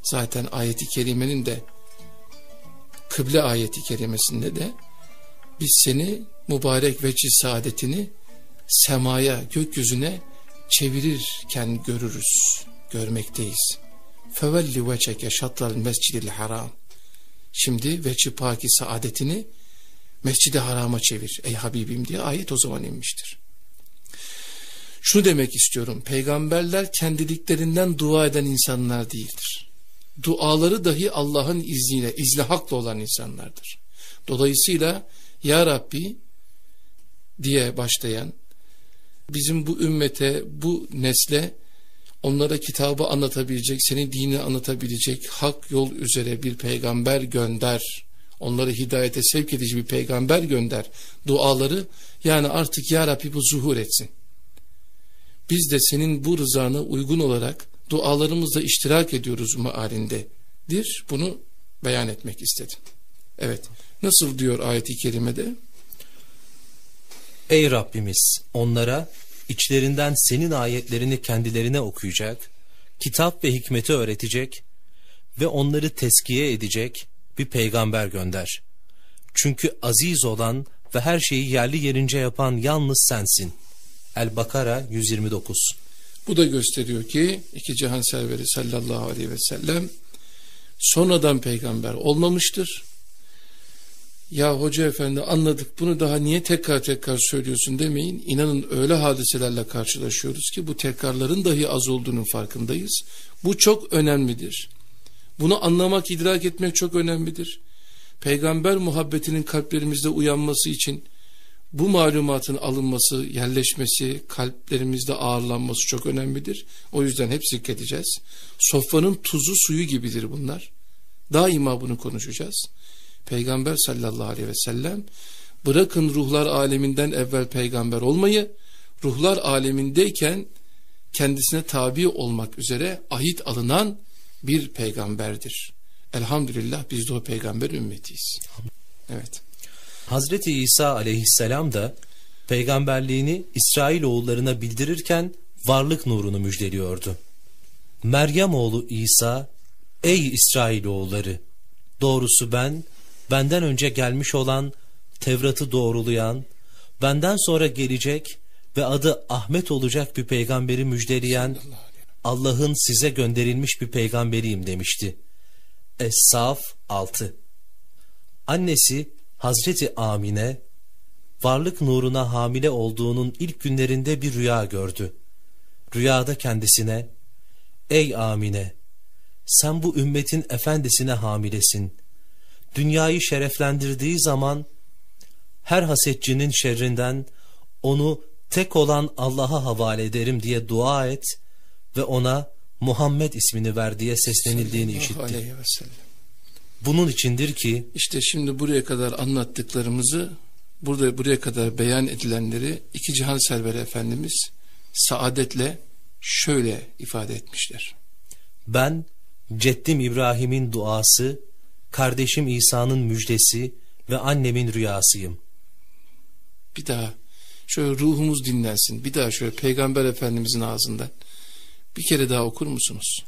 Zaten ayeti kerimenin de kıble ayeti kerimesinde de biz seni mübarek veci saadetini semaya, gökyüzüne çevirirken görürüz, görmekteyiz. Fevelli veçeke şatral mescidil haram. Şimdi veçi paki saadetini mescidi harama çevir ey Habibim diye ayet o zaman inmiştir. Şunu demek istiyorum. Peygamberler kendiliklerinden dua eden insanlar değildir. Duaları dahi Allah'ın izniyle, izli hakla olan insanlardır. Dolayısıyla Ya Rabbi diye başlayan bizim bu ümmete, bu nesle onlara kitabı anlatabilecek, senin dini anlatabilecek hak yol üzere bir peygamber gönder. Onları hidayete sevk edici bir peygamber gönder. Duaları yani artık ya Rabbi bu zuhur etsin. Biz de senin bu rızana uygun olarak dualarımızla iştirak ediyoruz mealindedir. Bunu beyan etmek istedim. Evet. Nasıl diyor ayeti kerimede? Ey Rabbimiz onlara içlerinden senin ayetlerini kendilerine okuyacak, kitap ve hikmeti öğretecek ve onları teskiye edecek bir peygamber gönder. Çünkü aziz olan ve her şeyi yerli yerince yapan yalnız sensin. El-Bakara 129 Bu da gösteriyor ki iki cihan serveri sallallahu aleyhi ve sellem sonradan peygamber olmamıştır ya hoca efendi anladık bunu daha niye tekrar tekrar söylüyorsun demeyin. İnanın öyle hadiselerle karşılaşıyoruz ki bu tekrarların dahi az olduğunun farkındayız. Bu çok önemlidir. Bunu anlamak, idrak etmek çok önemlidir. Peygamber muhabbetinin kalplerimizde uyanması için Bu malumatın alınması, yerleşmesi, kalplerimizde ağırlanması çok önemlidir. O yüzden hep zikredeceğiz. Sofranın tuzu suyu gibidir bunlar. Daima bunu konuşacağız. Peygamber sallallahu aleyhi ve sellem bırakın ruhlar aleminden evvel peygamber olmayı, ruhlar alemindeyken kendisine tabi olmak üzere ahit alınan bir peygamberdir. Elhamdülillah biz de o peygamber ümmetiyiz. Evet. Hazreti İsa aleyhisselam da peygamberliğini İsrail oğullarına bildirirken varlık nurunu müjdeliyordu. Meryem oğlu İsa, ey İsrail oğulları, doğrusu ben, benden önce gelmiş olan, Tevrat'ı doğrulayan, benden sonra gelecek ve adı Ahmet olacak bir peygamberi müjdeleyen, Allah'ın size gönderilmiş bir peygamberiyim demişti. Es-Saf 6 Annesi Hazreti Amine, varlık nuruna hamile olduğunun ilk günlerinde bir rüya gördü. Rüyada kendisine, Ey Amine, sen bu ümmetin efendisine hamilesin. Dünyayı şereflendirdiği zaman, her hasetçinin şerrinden onu tek olan Allah'a havale ederim diye dua et ve ona Muhammed ismini ver diye seslenildiğini işitti. Bunun içindir ki işte şimdi buraya kadar anlattıklarımızı burada buraya kadar beyan edilenleri iki cihan serveri efendimiz saadetle şöyle ifade etmişler. Ben ceddim İbrahim'in duası, kardeşim İsa'nın müjdesi ve annemin rüyasıyım. Bir daha şöyle ruhumuz dinlensin. Bir daha şöyle peygamber efendimizin ağzından bir kere daha okur musunuz?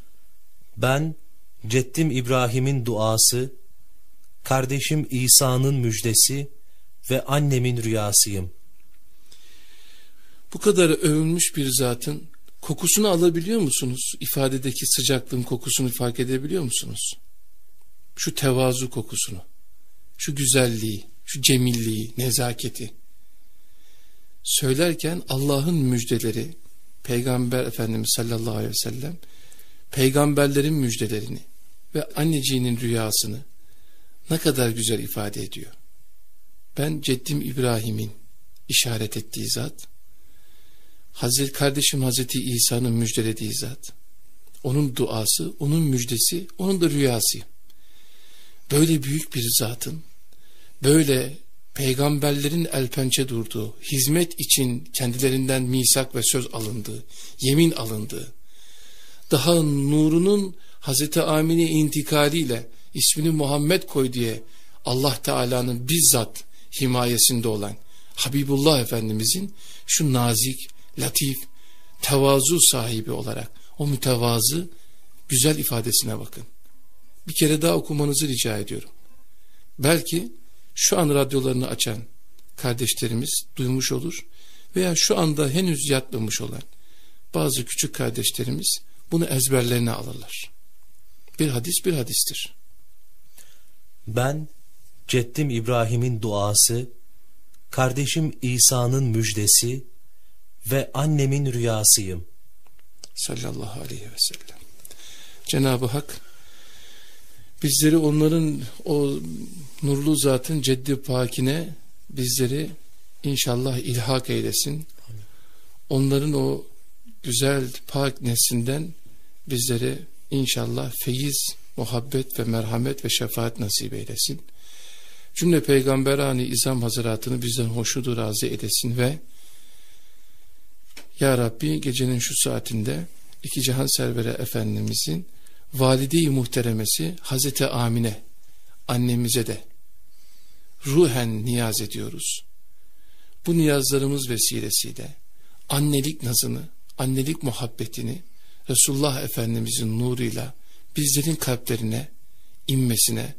Ben Ceddim İbrahim'in duası, kardeşim İsa'nın müjdesi ve annemin rüyasıyım. Bu kadar övülmüş bir zatın kokusunu alabiliyor musunuz? İfadedeki sıcaklığın kokusunu fark edebiliyor musunuz? Şu tevazu kokusunu, şu güzelliği, şu cemilliği, nezaketi. Söylerken Allah'ın müjdeleri, Peygamber Efendimiz sallallahu aleyhi ve sellem, peygamberlerin müjdelerini, ve anneciğinin rüyasını ne kadar güzel ifade ediyor. Ben ceddim İbrahim'in işaret ettiği zat, Hazreti kardeşim Hazreti İsa'nın müjdelediği zat, onun duası, onun müjdesi, onun da rüyası. Böyle büyük bir zatın, böyle peygamberlerin el pençe durduğu, hizmet için kendilerinden misak ve söz alındığı, yemin alındığı, daha nurunun Hazreti Amine intikaliyle ismini Muhammed koy diye Allah Teala'nın bizzat himayesinde olan Habibullah Efendimizin şu nazik, latif, tevazu sahibi olarak o mütevazı güzel ifadesine bakın. Bir kere daha okumanızı rica ediyorum. Belki şu an radyolarını açan kardeşlerimiz duymuş olur veya şu anda henüz yatmamış olan bazı küçük kardeşlerimiz bunu ezberlerine alırlar. Bir hadis bir hadistir. Ben ceddim İbrahim'in duası, kardeşim İsa'nın müjdesi ve annemin rüyasıyım. Sallallahu aleyhi ve sellem. Cenab-ı Hak bizleri onların o nurlu zatın ceddi pakine bizleri inşallah ilhak eylesin. Onların o güzel pak neslinden bizleri İnşallah feyiz, muhabbet ve merhamet ve şefaat nasip eylesin. Cümle peygamberani izam hazıratını bizden hoşudur razı edesin ve Ya Rabbi gecenin şu saatinde iki cihan servere Efendimizin valide-i muhteremesi Hazreti Amine annemize de ruhen niyaz ediyoruz. Bu niyazlarımız vesilesiyle annelik nazını, annelik muhabbetini Resulullah Efendimizin nuruyla bizlerin kalplerine inmesine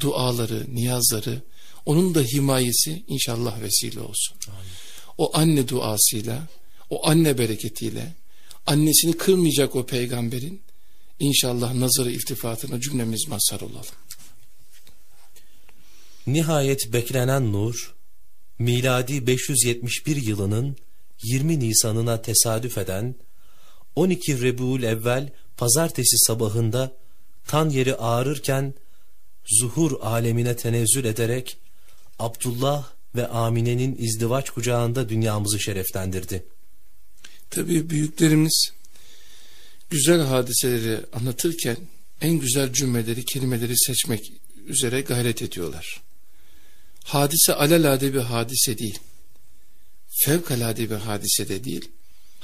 duaları, niyazları, onun da himayesi inşallah vesile olsun. Amin. O anne duasıyla, o anne bereketiyle, annesini kırmayacak o peygamberin inşallah nazarı iltifatına cümlemiz mazhar olalım. Nihayet beklenen nur, miladi 571 yılının 20 Nisan'ına tesadüf eden 12 Rebul evvel pazartesi sabahında tan yeri ağrırken zuhur alemine tenezzül ederek Abdullah ve Amine'nin izdivaç kucağında dünyamızı şereflendirdi. Tabii büyüklerimiz güzel hadiseleri anlatırken en güzel cümleleri, kelimeleri seçmek üzere gayret ediyorlar. Hadise alelade bir hadise değil. Fevkalade bir hadise de değil.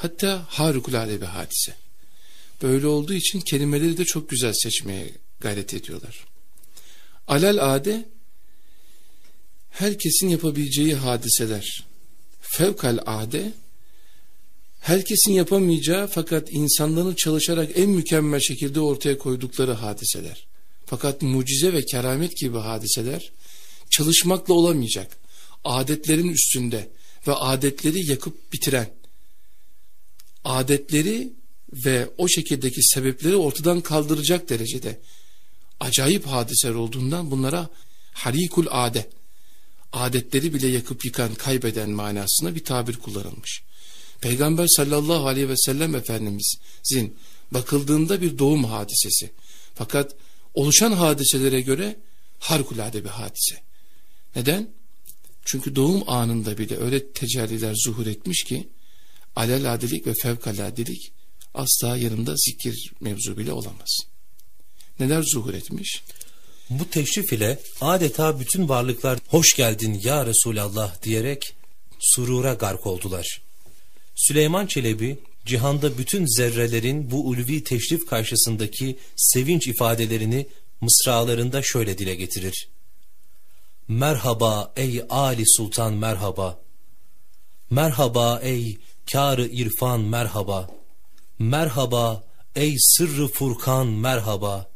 Hatta harikulade bir hadise. Böyle olduğu için kelimeleri de çok güzel seçmeye gayret ediyorlar. Alel ade herkesin yapabileceği hadiseler. Fevkal ade herkesin yapamayacağı fakat insanların çalışarak en mükemmel şekilde ortaya koydukları hadiseler. Fakat mucize ve keramet gibi hadiseler çalışmakla olamayacak. Adetlerin üstünde ve adetleri yakıp bitiren, adetleri ve o şekildeki sebepleri ortadan kaldıracak derecede acayip hadiseler olduğundan bunlara harikul ade, adetleri bile yakıp yıkan, kaybeden manasına bir tabir kullanılmış. Peygamber sallallahu aleyhi ve sellem Efendimizin bakıldığında bir doğum hadisesi. Fakat oluşan hadiselere göre harikulade bir hadise. Neden? Çünkü doğum anında bile öyle tecelliler zuhur etmiş ki aleladelik ve fevkaladelik asla yanında zikir mevzu bile olamaz. Neler zuhur etmiş? Bu teşrif ile adeta bütün varlıklar hoş geldin ya Resulallah diyerek surura gark oldular. Süleyman Çelebi cihanda bütün zerrelerin bu ulvi teşrif karşısındaki sevinç ifadelerini mısralarında şöyle dile getirir. Merhaba ey Ali Sultan merhaba. Merhaba ey kârı irfan merhaba. Merhaba ey sırrı furkan merhaba.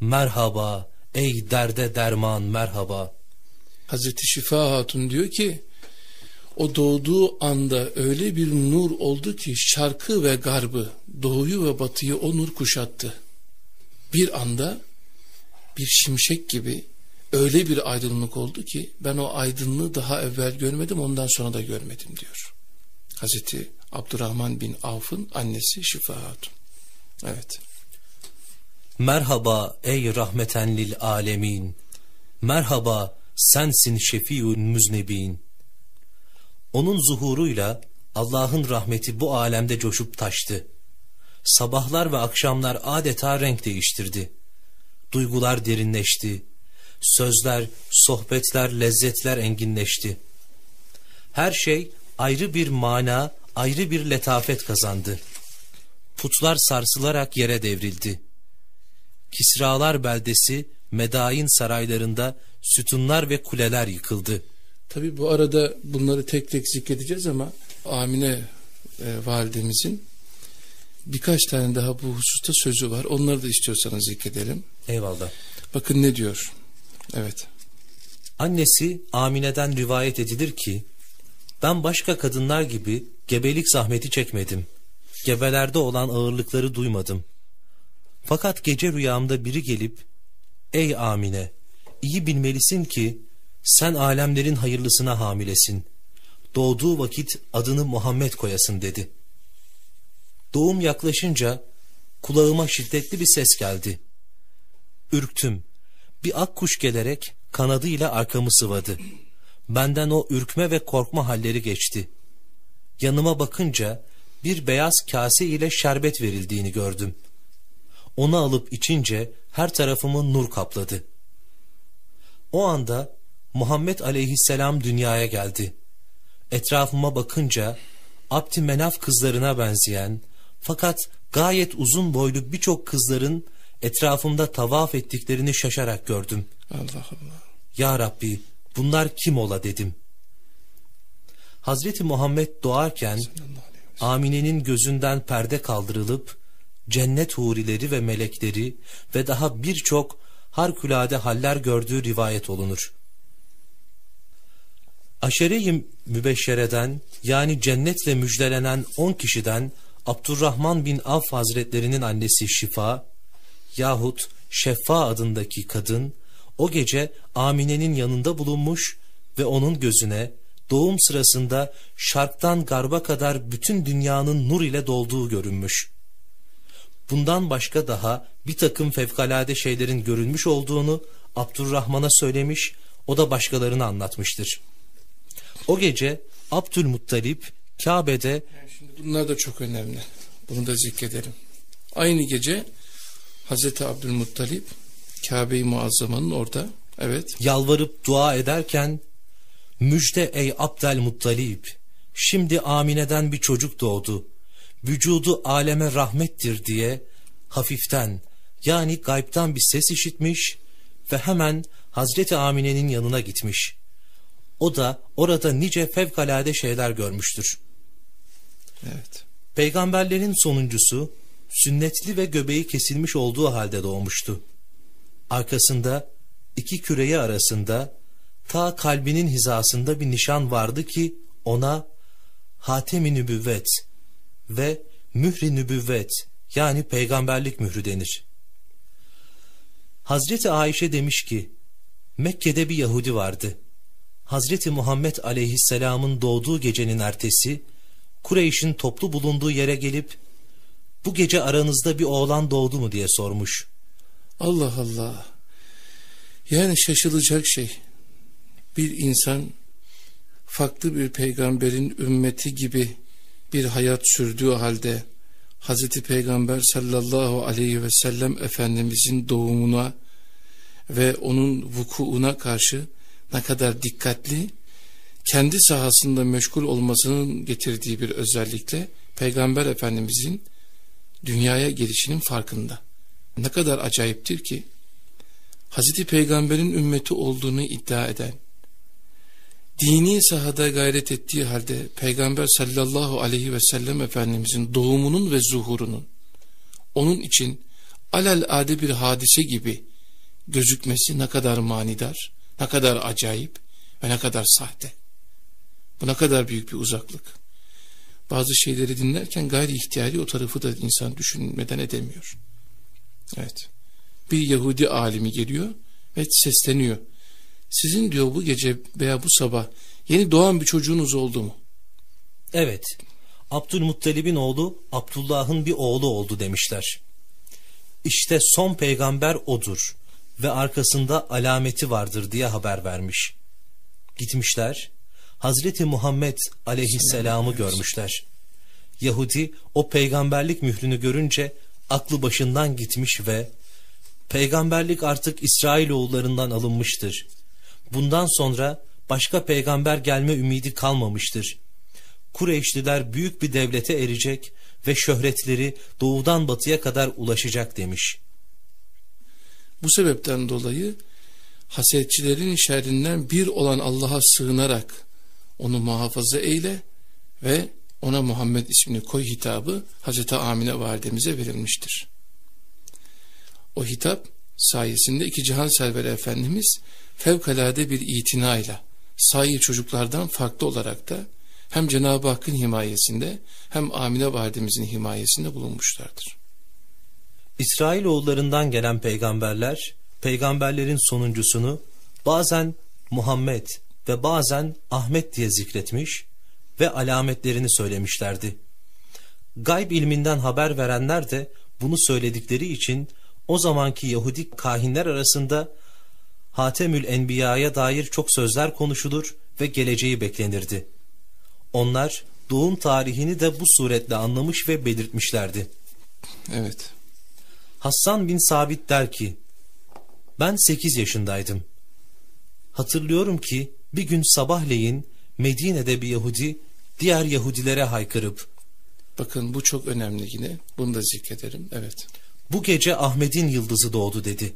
Merhaba ey derde derman merhaba. Hazreti Şifa Hatun diyor ki o doğduğu anda öyle bir nur oldu ki şarkı ve garbı, doğuyu ve batıyı o nur kuşattı. Bir anda bir şimşek gibi öyle bir aydınlık oldu ki ben o aydınlığı daha evvel görmedim ondan sonra da görmedim diyor. Hazreti Abdurrahman bin Avf'ın annesi Şifa Hatun. Evet. Merhaba ey rahmeten lil alemin. Merhaba sensin şefiun müznebin. Onun zuhuruyla Allah'ın rahmeti bu alemde coşup taştı. Sabahlar ve akşamlar adeta renk değiştirdi. Duygular derinleşti. Sözler, sohbetler, lezzetler enginleşti. Her şey ayrı bir mana, ayrı bir letafet kazandı. Putlar sarsılarak yere devrildi. Kisralar beldesi, Medain saraylarında sütunlar ve kuleler yıkıldı. Tabi bu arada bunları tek tek zikredeceğiz ama Amine e, validemizin birkaç tane daha bu hususta sözü var. Onları da istiyorsanız zikredelim. Eyvallah. Bakın ne diyor. Evet. Annesi Amine'den rivayet edilir ki ben başka kadınlar gibi gebelik zahmeti çekmedim. Gebelerde olan ağırlıkları duymadım. Fakat gece rüyamda biri gelip ey Amine iyi bilmelisin ki sen alemlerin hayırlısına hamilesin. Doğduğu vakit adını Muhammed koyasın dedi. Doğum yaklaşınca kulağıma şiddetli bir ses geldi. Ürktüm. Bir ak kuş gelerek kanadıyla arkamı sıvadı. Benden o ürkme ve korkma halleri geçti. Yanıma bakınca bir beyaz kase ile şerbet verildiğini gördüm. Onu alıp içince her tarafımı nur kapladı. O anda Muhammed aleyhisselam dünyaya geldi. Etrafıma bakınca Abdi Menaf kızlarına benzeyen fakat gayet uzun boylu birçok kızların etrafımda tavaf ettiklerini şaşarak gördüm. Allah Allah. Ya Rabbi bunlar kim ola dedim. Hazreti Muhammed doğarken Amine'nin gözünden perde kaldırılıp cennet hurileri ve melekleri ve daha birçok harikulade haller gördüğü rivayet olunur. Aşere-i Mübeşşere'den yani cennetle müjdelenen on kişiden Abdurrahman bin Avf hazretlerinin annesi Şifa yahut Şeffa adındaki kadın o gece Amine'nin yanında bulunmuş ve onun gözüne doğum sırasında şarktan garba kadar bütün dünyanın nur ile dolduğu görünmüş. Bundan başka daha bir takım fevkalade şeylerin görülmüş olduğunu Abdurrahman'a söylemiş, o da başkalarına anlatmıştır. O gece Abdülmuttalip Kabe'de şimdi bunlar da çok önemli. Bunu da zikredelim. Aynı gece Hazreti Abdülmuttalip Kabe-i Muazzama'nın orada evet yalvarıp dua ederken Müjde ey Abdülmuttalip şimdi Amine'den bir çocuk doğdu. Vücudu aleme rahmettir diye hafiften yani gaybtan bir ses işitmiş ve hemen Hazreti Amine'nin yanına gitmiş. O da orada nice fevkalade şeyler görmüştür. evet Peygamberlerin sonuncusu sünnetli ve göbeği kesilmiş olduğu halde doğmuştu. Arkasında iki küreyi arasında ta kalbinin hizasında bir nişan vardı ki ona Hatem-i Nübüvvet ve Mühri Nübüvvet yani peygamberlik mührü denir. Hazreti Ayşe demiş ki Mekke'de bir Yahudi vardı. Hazreti Muhammed aleyhisselamın doğduğu gecenin ertesi Kureyş'in toplu bulunduğu yere gelip bu gece aranızda bir oğlan doğdu mu diye sormuş. Allah Allah yani şaşılacak şey bir insan farklı bir peygamberin ümmeti gibi bir hayat sürdüğü halde Hazreti Peygamber sallallahu aleyhi ve sellem Efendimizin doğumuna ve onun vukuuna karşı ne kadar dikkatli, kendi sahasında meşgul olmasının getirdiği bir özellikle Peygamber Efendimizin dünyaya gelişinin farkında. Ne kadar acayiptir ki Hazreti Peygamber'in ümmeti olduğunu iddia eden, dini sahada gayret ettiği halde Peygamber sallallahu aleyhi ve sellem Efendimizin doğumunun ve zuhurunun onun için alel ade bir hadise gibi gözükmesi ne kadar manidar, ne kadar acayip ve ne kadar sahte. Bu ne kadar büyük bir uzaklık. Bazı şeyleri dinlerken gayri ihtiyari o tarafı da insan düşünmeden edemiyor. Evet. Bir Yahudi alimi geliyor ve sesleniyor. Sizin diyor bu gece veya bu sabah yeni doğan bir çocuğunuz oldu mu? Evet, Abdülmuttalib'in oğlu Abdullah'ın bir oğlu oldu demişler. İşte son peygamber odur ve arkasında alameti vardır diye haber vermiş. Gitmişler, Hazreti Muhammed aleyhisselamı görmüşler. Yahudi o peygamberlik mührünü görünce aklı başından gitmiş ve peygamberlik artık İsrailoğullarından alınmıştır. Bundan sonra başka peygamber gelme ümidi kalmamıştır. Kureyşliler büyük bir devlete erecek ve şöhretleri doğudan batıya kadar ulaşacak demiş. Bu sebepten dolayı hasetçilerin şerrinden bir olan Allah'a sığınarak onu muhafaza eyle ve ona Muhammed ismini koy hitabı Hazreti Amine validemize verilmiştir. O hitap sayesinde iki cihan serveri Efendimiz fevkalade bir itinayla sahi çocuklardan farklı olarak da hem Cenab-ı Hakk'ın himayesinde hem Amine validemizin himayesinde bulunmuşlardır. İsrailoğullarından gelen peygamberler, peygamberlerin sonuncusunu bazen Muhammed ve bazen Ahmet diye zikretmiş ve alametlerini söylemişlerdi. Gayb ilminden haber verenler de bunu söyledikleri için o zamanki Yahudi kahinler arasında Hatemül Enbiya'ya dair çok sözler konuşulur ve geleceği beklenirdi. Onlar doğum tarihini de bu suretle anlamış ve belirtmişlerdi. Evet. Hassan bin Sabit der ki, ben sekiz yaşındaydım. Hatırlıyorum ki bir gün sabahleyin Medine'de bir Yahudi diğer Yahudilere haykırıp, Bakın bu çok önemli yine. Bunu da zikrederim. Evet. bu gece Ahmet'in yıldızı doğdu dedi.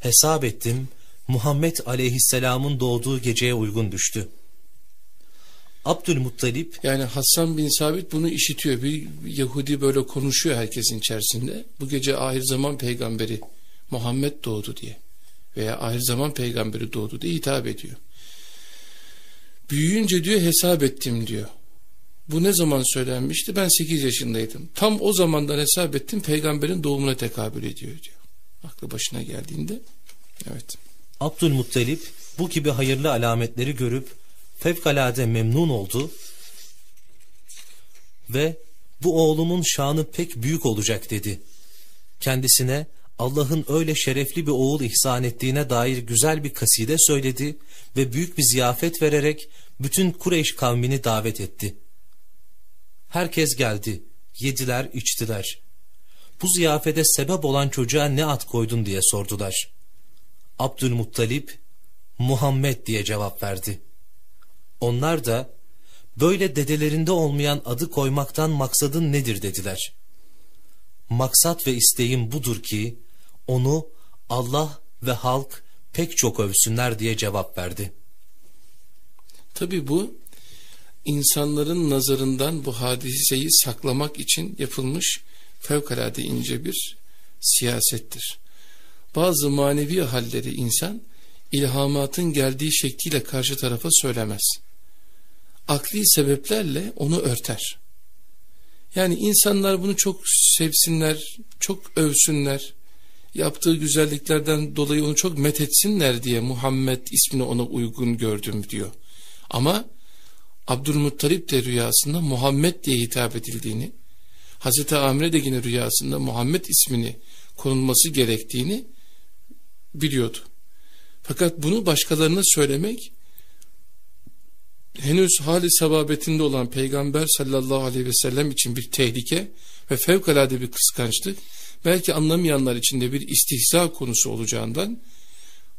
Hesap ettim, Muhammed aleyhisselamın doğduğu geceye uygun düştü. Abdülmuttalip Yani Hasan bin Sabit bunu işitiyor. Bir Yahudi böyle konuşuyor herkesin içerisinde. Bu gece ahir zaman peygamberi Muhammed doğdu diye. Veya ahir zaman peygamberi doğdu diye hitap ediyor. Büyüyünce diyor hesap ettim diyor. Bu ne zaman söylenmişti? Ben 8 yaşındaydım. Tam o zamandan hesap ettim peygamberin doğumuna tekabül ediyor diyor. Aklı başına geldiğinde. Evet. Abdülmuttalip bu gibi hayırlı alametleri görüp fevkalade memnun oldu ve bu oğlumun şanı pek büyük olacak dedi. Kendisine Allah'ın öyle şerefli bir oğul ihsan ettiğine dair güzel bir kaside söyledi ve büyük bir ziyafet vererek bütün Kureyş kavmini davet etti. Herkes geldi, yediler, içtiler. Bu ziyafete sebep olan çocuğa ne ad koydun diye sordular. Abdülmuttalip, Muhammed diye cevap verdi. Onlar da, böyle dedelerinde olmayan adı koymaktan maksadın nedir dediler. Maksat ve isteğim budur ki, onu Allah ve halk pek çok övsünler diye cevap verdi. Tabi bu insanların nazarından bu hadiseyi saklamak için yapılmış fevkalade ince bir siyasettir. Bazı manevi halleri insan ilhamatın geldiği şekliyle karşı tarafa söylemez. Akli sebeplerle onu örter. Yani insanlar bunu çok sevsinler, çok övsünler, yaptığı güzelliklerden dolayı onu çok methetsinler diye Muhammed ismini ona uygun gördüm diyor. Ama Abdülmuttalip de rüyasında Muhammed diye hitap edildiğini, Hazreti Amre de yine rüyasında Muhammed ismini konulması gerektiğini biliyordu. Fakat bunu başkalarına söylemek henüz hali sababetinde olan Peygamber sallallahu aleyhi ve sellem için bir tehlike ve fevkalade bir kıskançlık belki anlamayanlar için de bir istihza konusu olacağından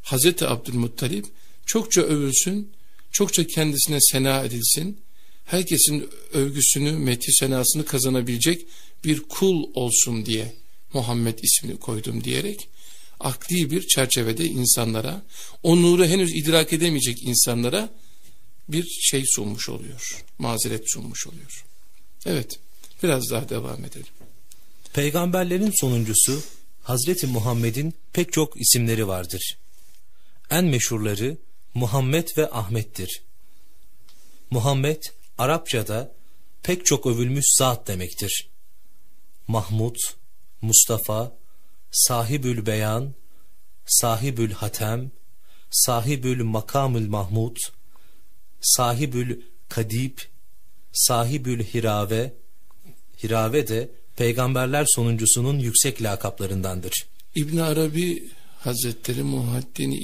Hazreti Abdülmuttalip çokça övülsün, çokça kendisine sena edilsin, herkesin övgüsünü, methi senasını kazanabilecek bir kul olsun diye Muhammed ismini koydum diyerek akli bir çerçevede insanlara, o nuru henüz idrak edemeyecek insanlara bir şey sunmuş oluyor. Mazeret sunmuş oluyor. Evet, biraz daha devam edelim. Peygamberlerin sonuncusu Hazreti Muhammed'in pek çok isimleri vardır. En meşhurları Muhammed ve Ahmet'tir. Muhammed Arapçada pek çok övülmüş zat demektir. Mahmud, Mustafa, Sahibül Beyan, Sahibül Hatem, Sahibül Makamül Mahmud, Sahibül Kadib, Sahibül Hirave, Hirave de peygamberler sonuncusunun yüksek lakaplarındandır. İbn Arabi Hazretleri Muhaddin e,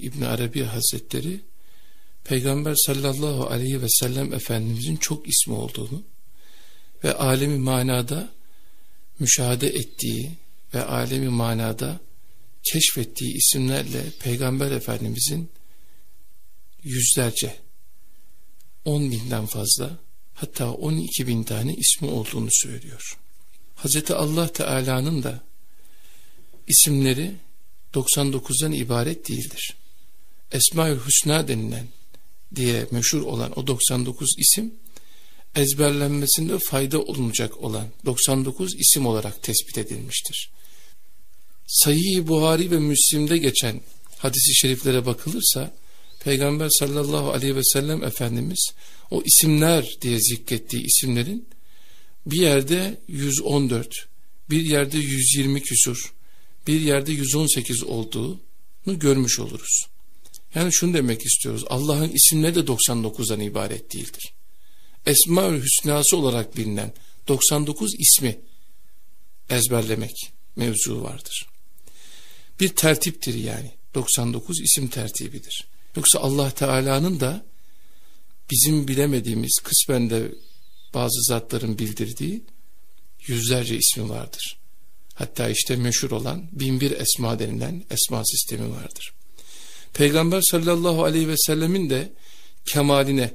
İbn Arabi Hazretleri Peygamber sallallahu aleyhi ve sellem Efendimizin çok ismi olduğunu ve alemi manada müşahede ettiği ve alemi manada keşfettiği isimlerle Peygamber Efendimizin yüzlerce, on binden fazla hatta on iki bin tane ismi olduğunu söylüyor. Hazreti Allah Teala'nın da isimleri 99'dan ibaret değildir. Esmaül Hüsna denilen diye meşhur olan o 99 isim ezberlenmesinde fayda olmayacak olan 99 isim olarak tespit edilmiştir. Sahih-i Buhari ve Müslim'de geçen hadisi şeriflere bakılırsa Peygamber sallallahu aleyhi ve sellem Efendimiz o isimler diye zikrettiği isimlerin bir yerde 114, bir yerde 120 küsur, bir yerde 118 olduğunu görmüş oluruz. Yani şunu demek istiyoruz. Allah'ın isimleri de 99'dan ibaret değildir. Esma-ül Hüsnası olarak bilinen 99 ismi ezberlemek mevzu vardır. Bir tertiptir yani. 99 isim tertibidir. Yoksa Allah Teala'nın da bizim bilemediğimiz kısmen de bazı zatların bildirdiği yüzlerce ismi vardır. Hatta işte meşhur olan binbir esma denilen esma sistemi vardır. Peygamber sallallahu aleyhi ve sellemin de kemaline,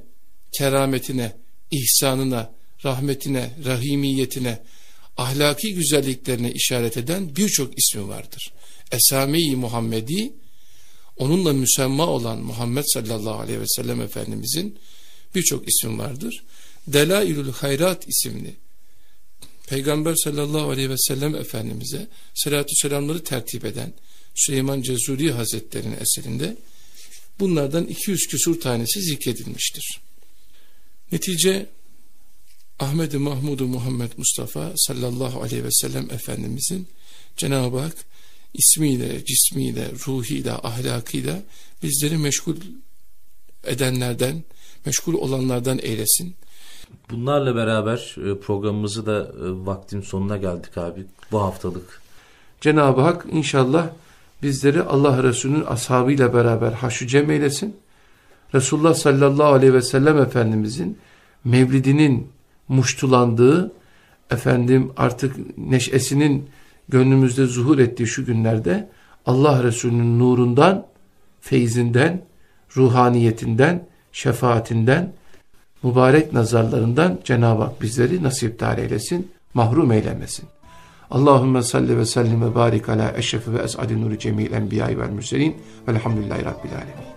kerametine, ihsanına, rahmetine, rahimiyetine, ahlaki güzelliklerine işaret eden birçok ismi vardır. Esame-i Muhammedi, onunla müsemma olan Muhammed sallallahu aleyhi ve sellem Efendimizin birçok ismi vardır. Delailül Hayrat isimli Peygamber sallallahu aleyhi ve sellem Efendimiz'e salatü selamları tertip eden Süleyman Cezuri Hazretleri'nin eserinde bunlardan 200 küsur tanesi zikredilmiştir. Netice Ahmet-i Mahmud-u Muhammed Mustafa sallallahu aleyhi ve sellem Efendimizin Cenab-ı Hak ismiyle, cismiyle, ruhiyle, ahlakıyla bizleri meşgul edenlerden, meşgul olanlardan eylesin. Bunlarla beraber e, programımızı da e, vaktin sonuna geldik abi. Bu haftalık Cenab-ı Hak inşallah bizleri Allah Resulü'nün ashabıyla beraber haşu cem eylesin. Resulullah sallallahu aleyhi ve sellem Efendimizin mevlidinin muştulandığı, efendim artık neşesinin gönlümüzde zuhur ettiği şu günlerde Allah Resulü'nün nurundan, feyzinden, ruhaniyetinden, şefaatinden, mübarek nazarlarından Cenab-ı Hak bizleri nasipdar eylesin, mahrum eylemesin. Allahümme salli ve sellim ve barik ala eşrefi ve es'adi nuri cemil enbiya'i vel mürselin velhamdülillahi rabbil alemin.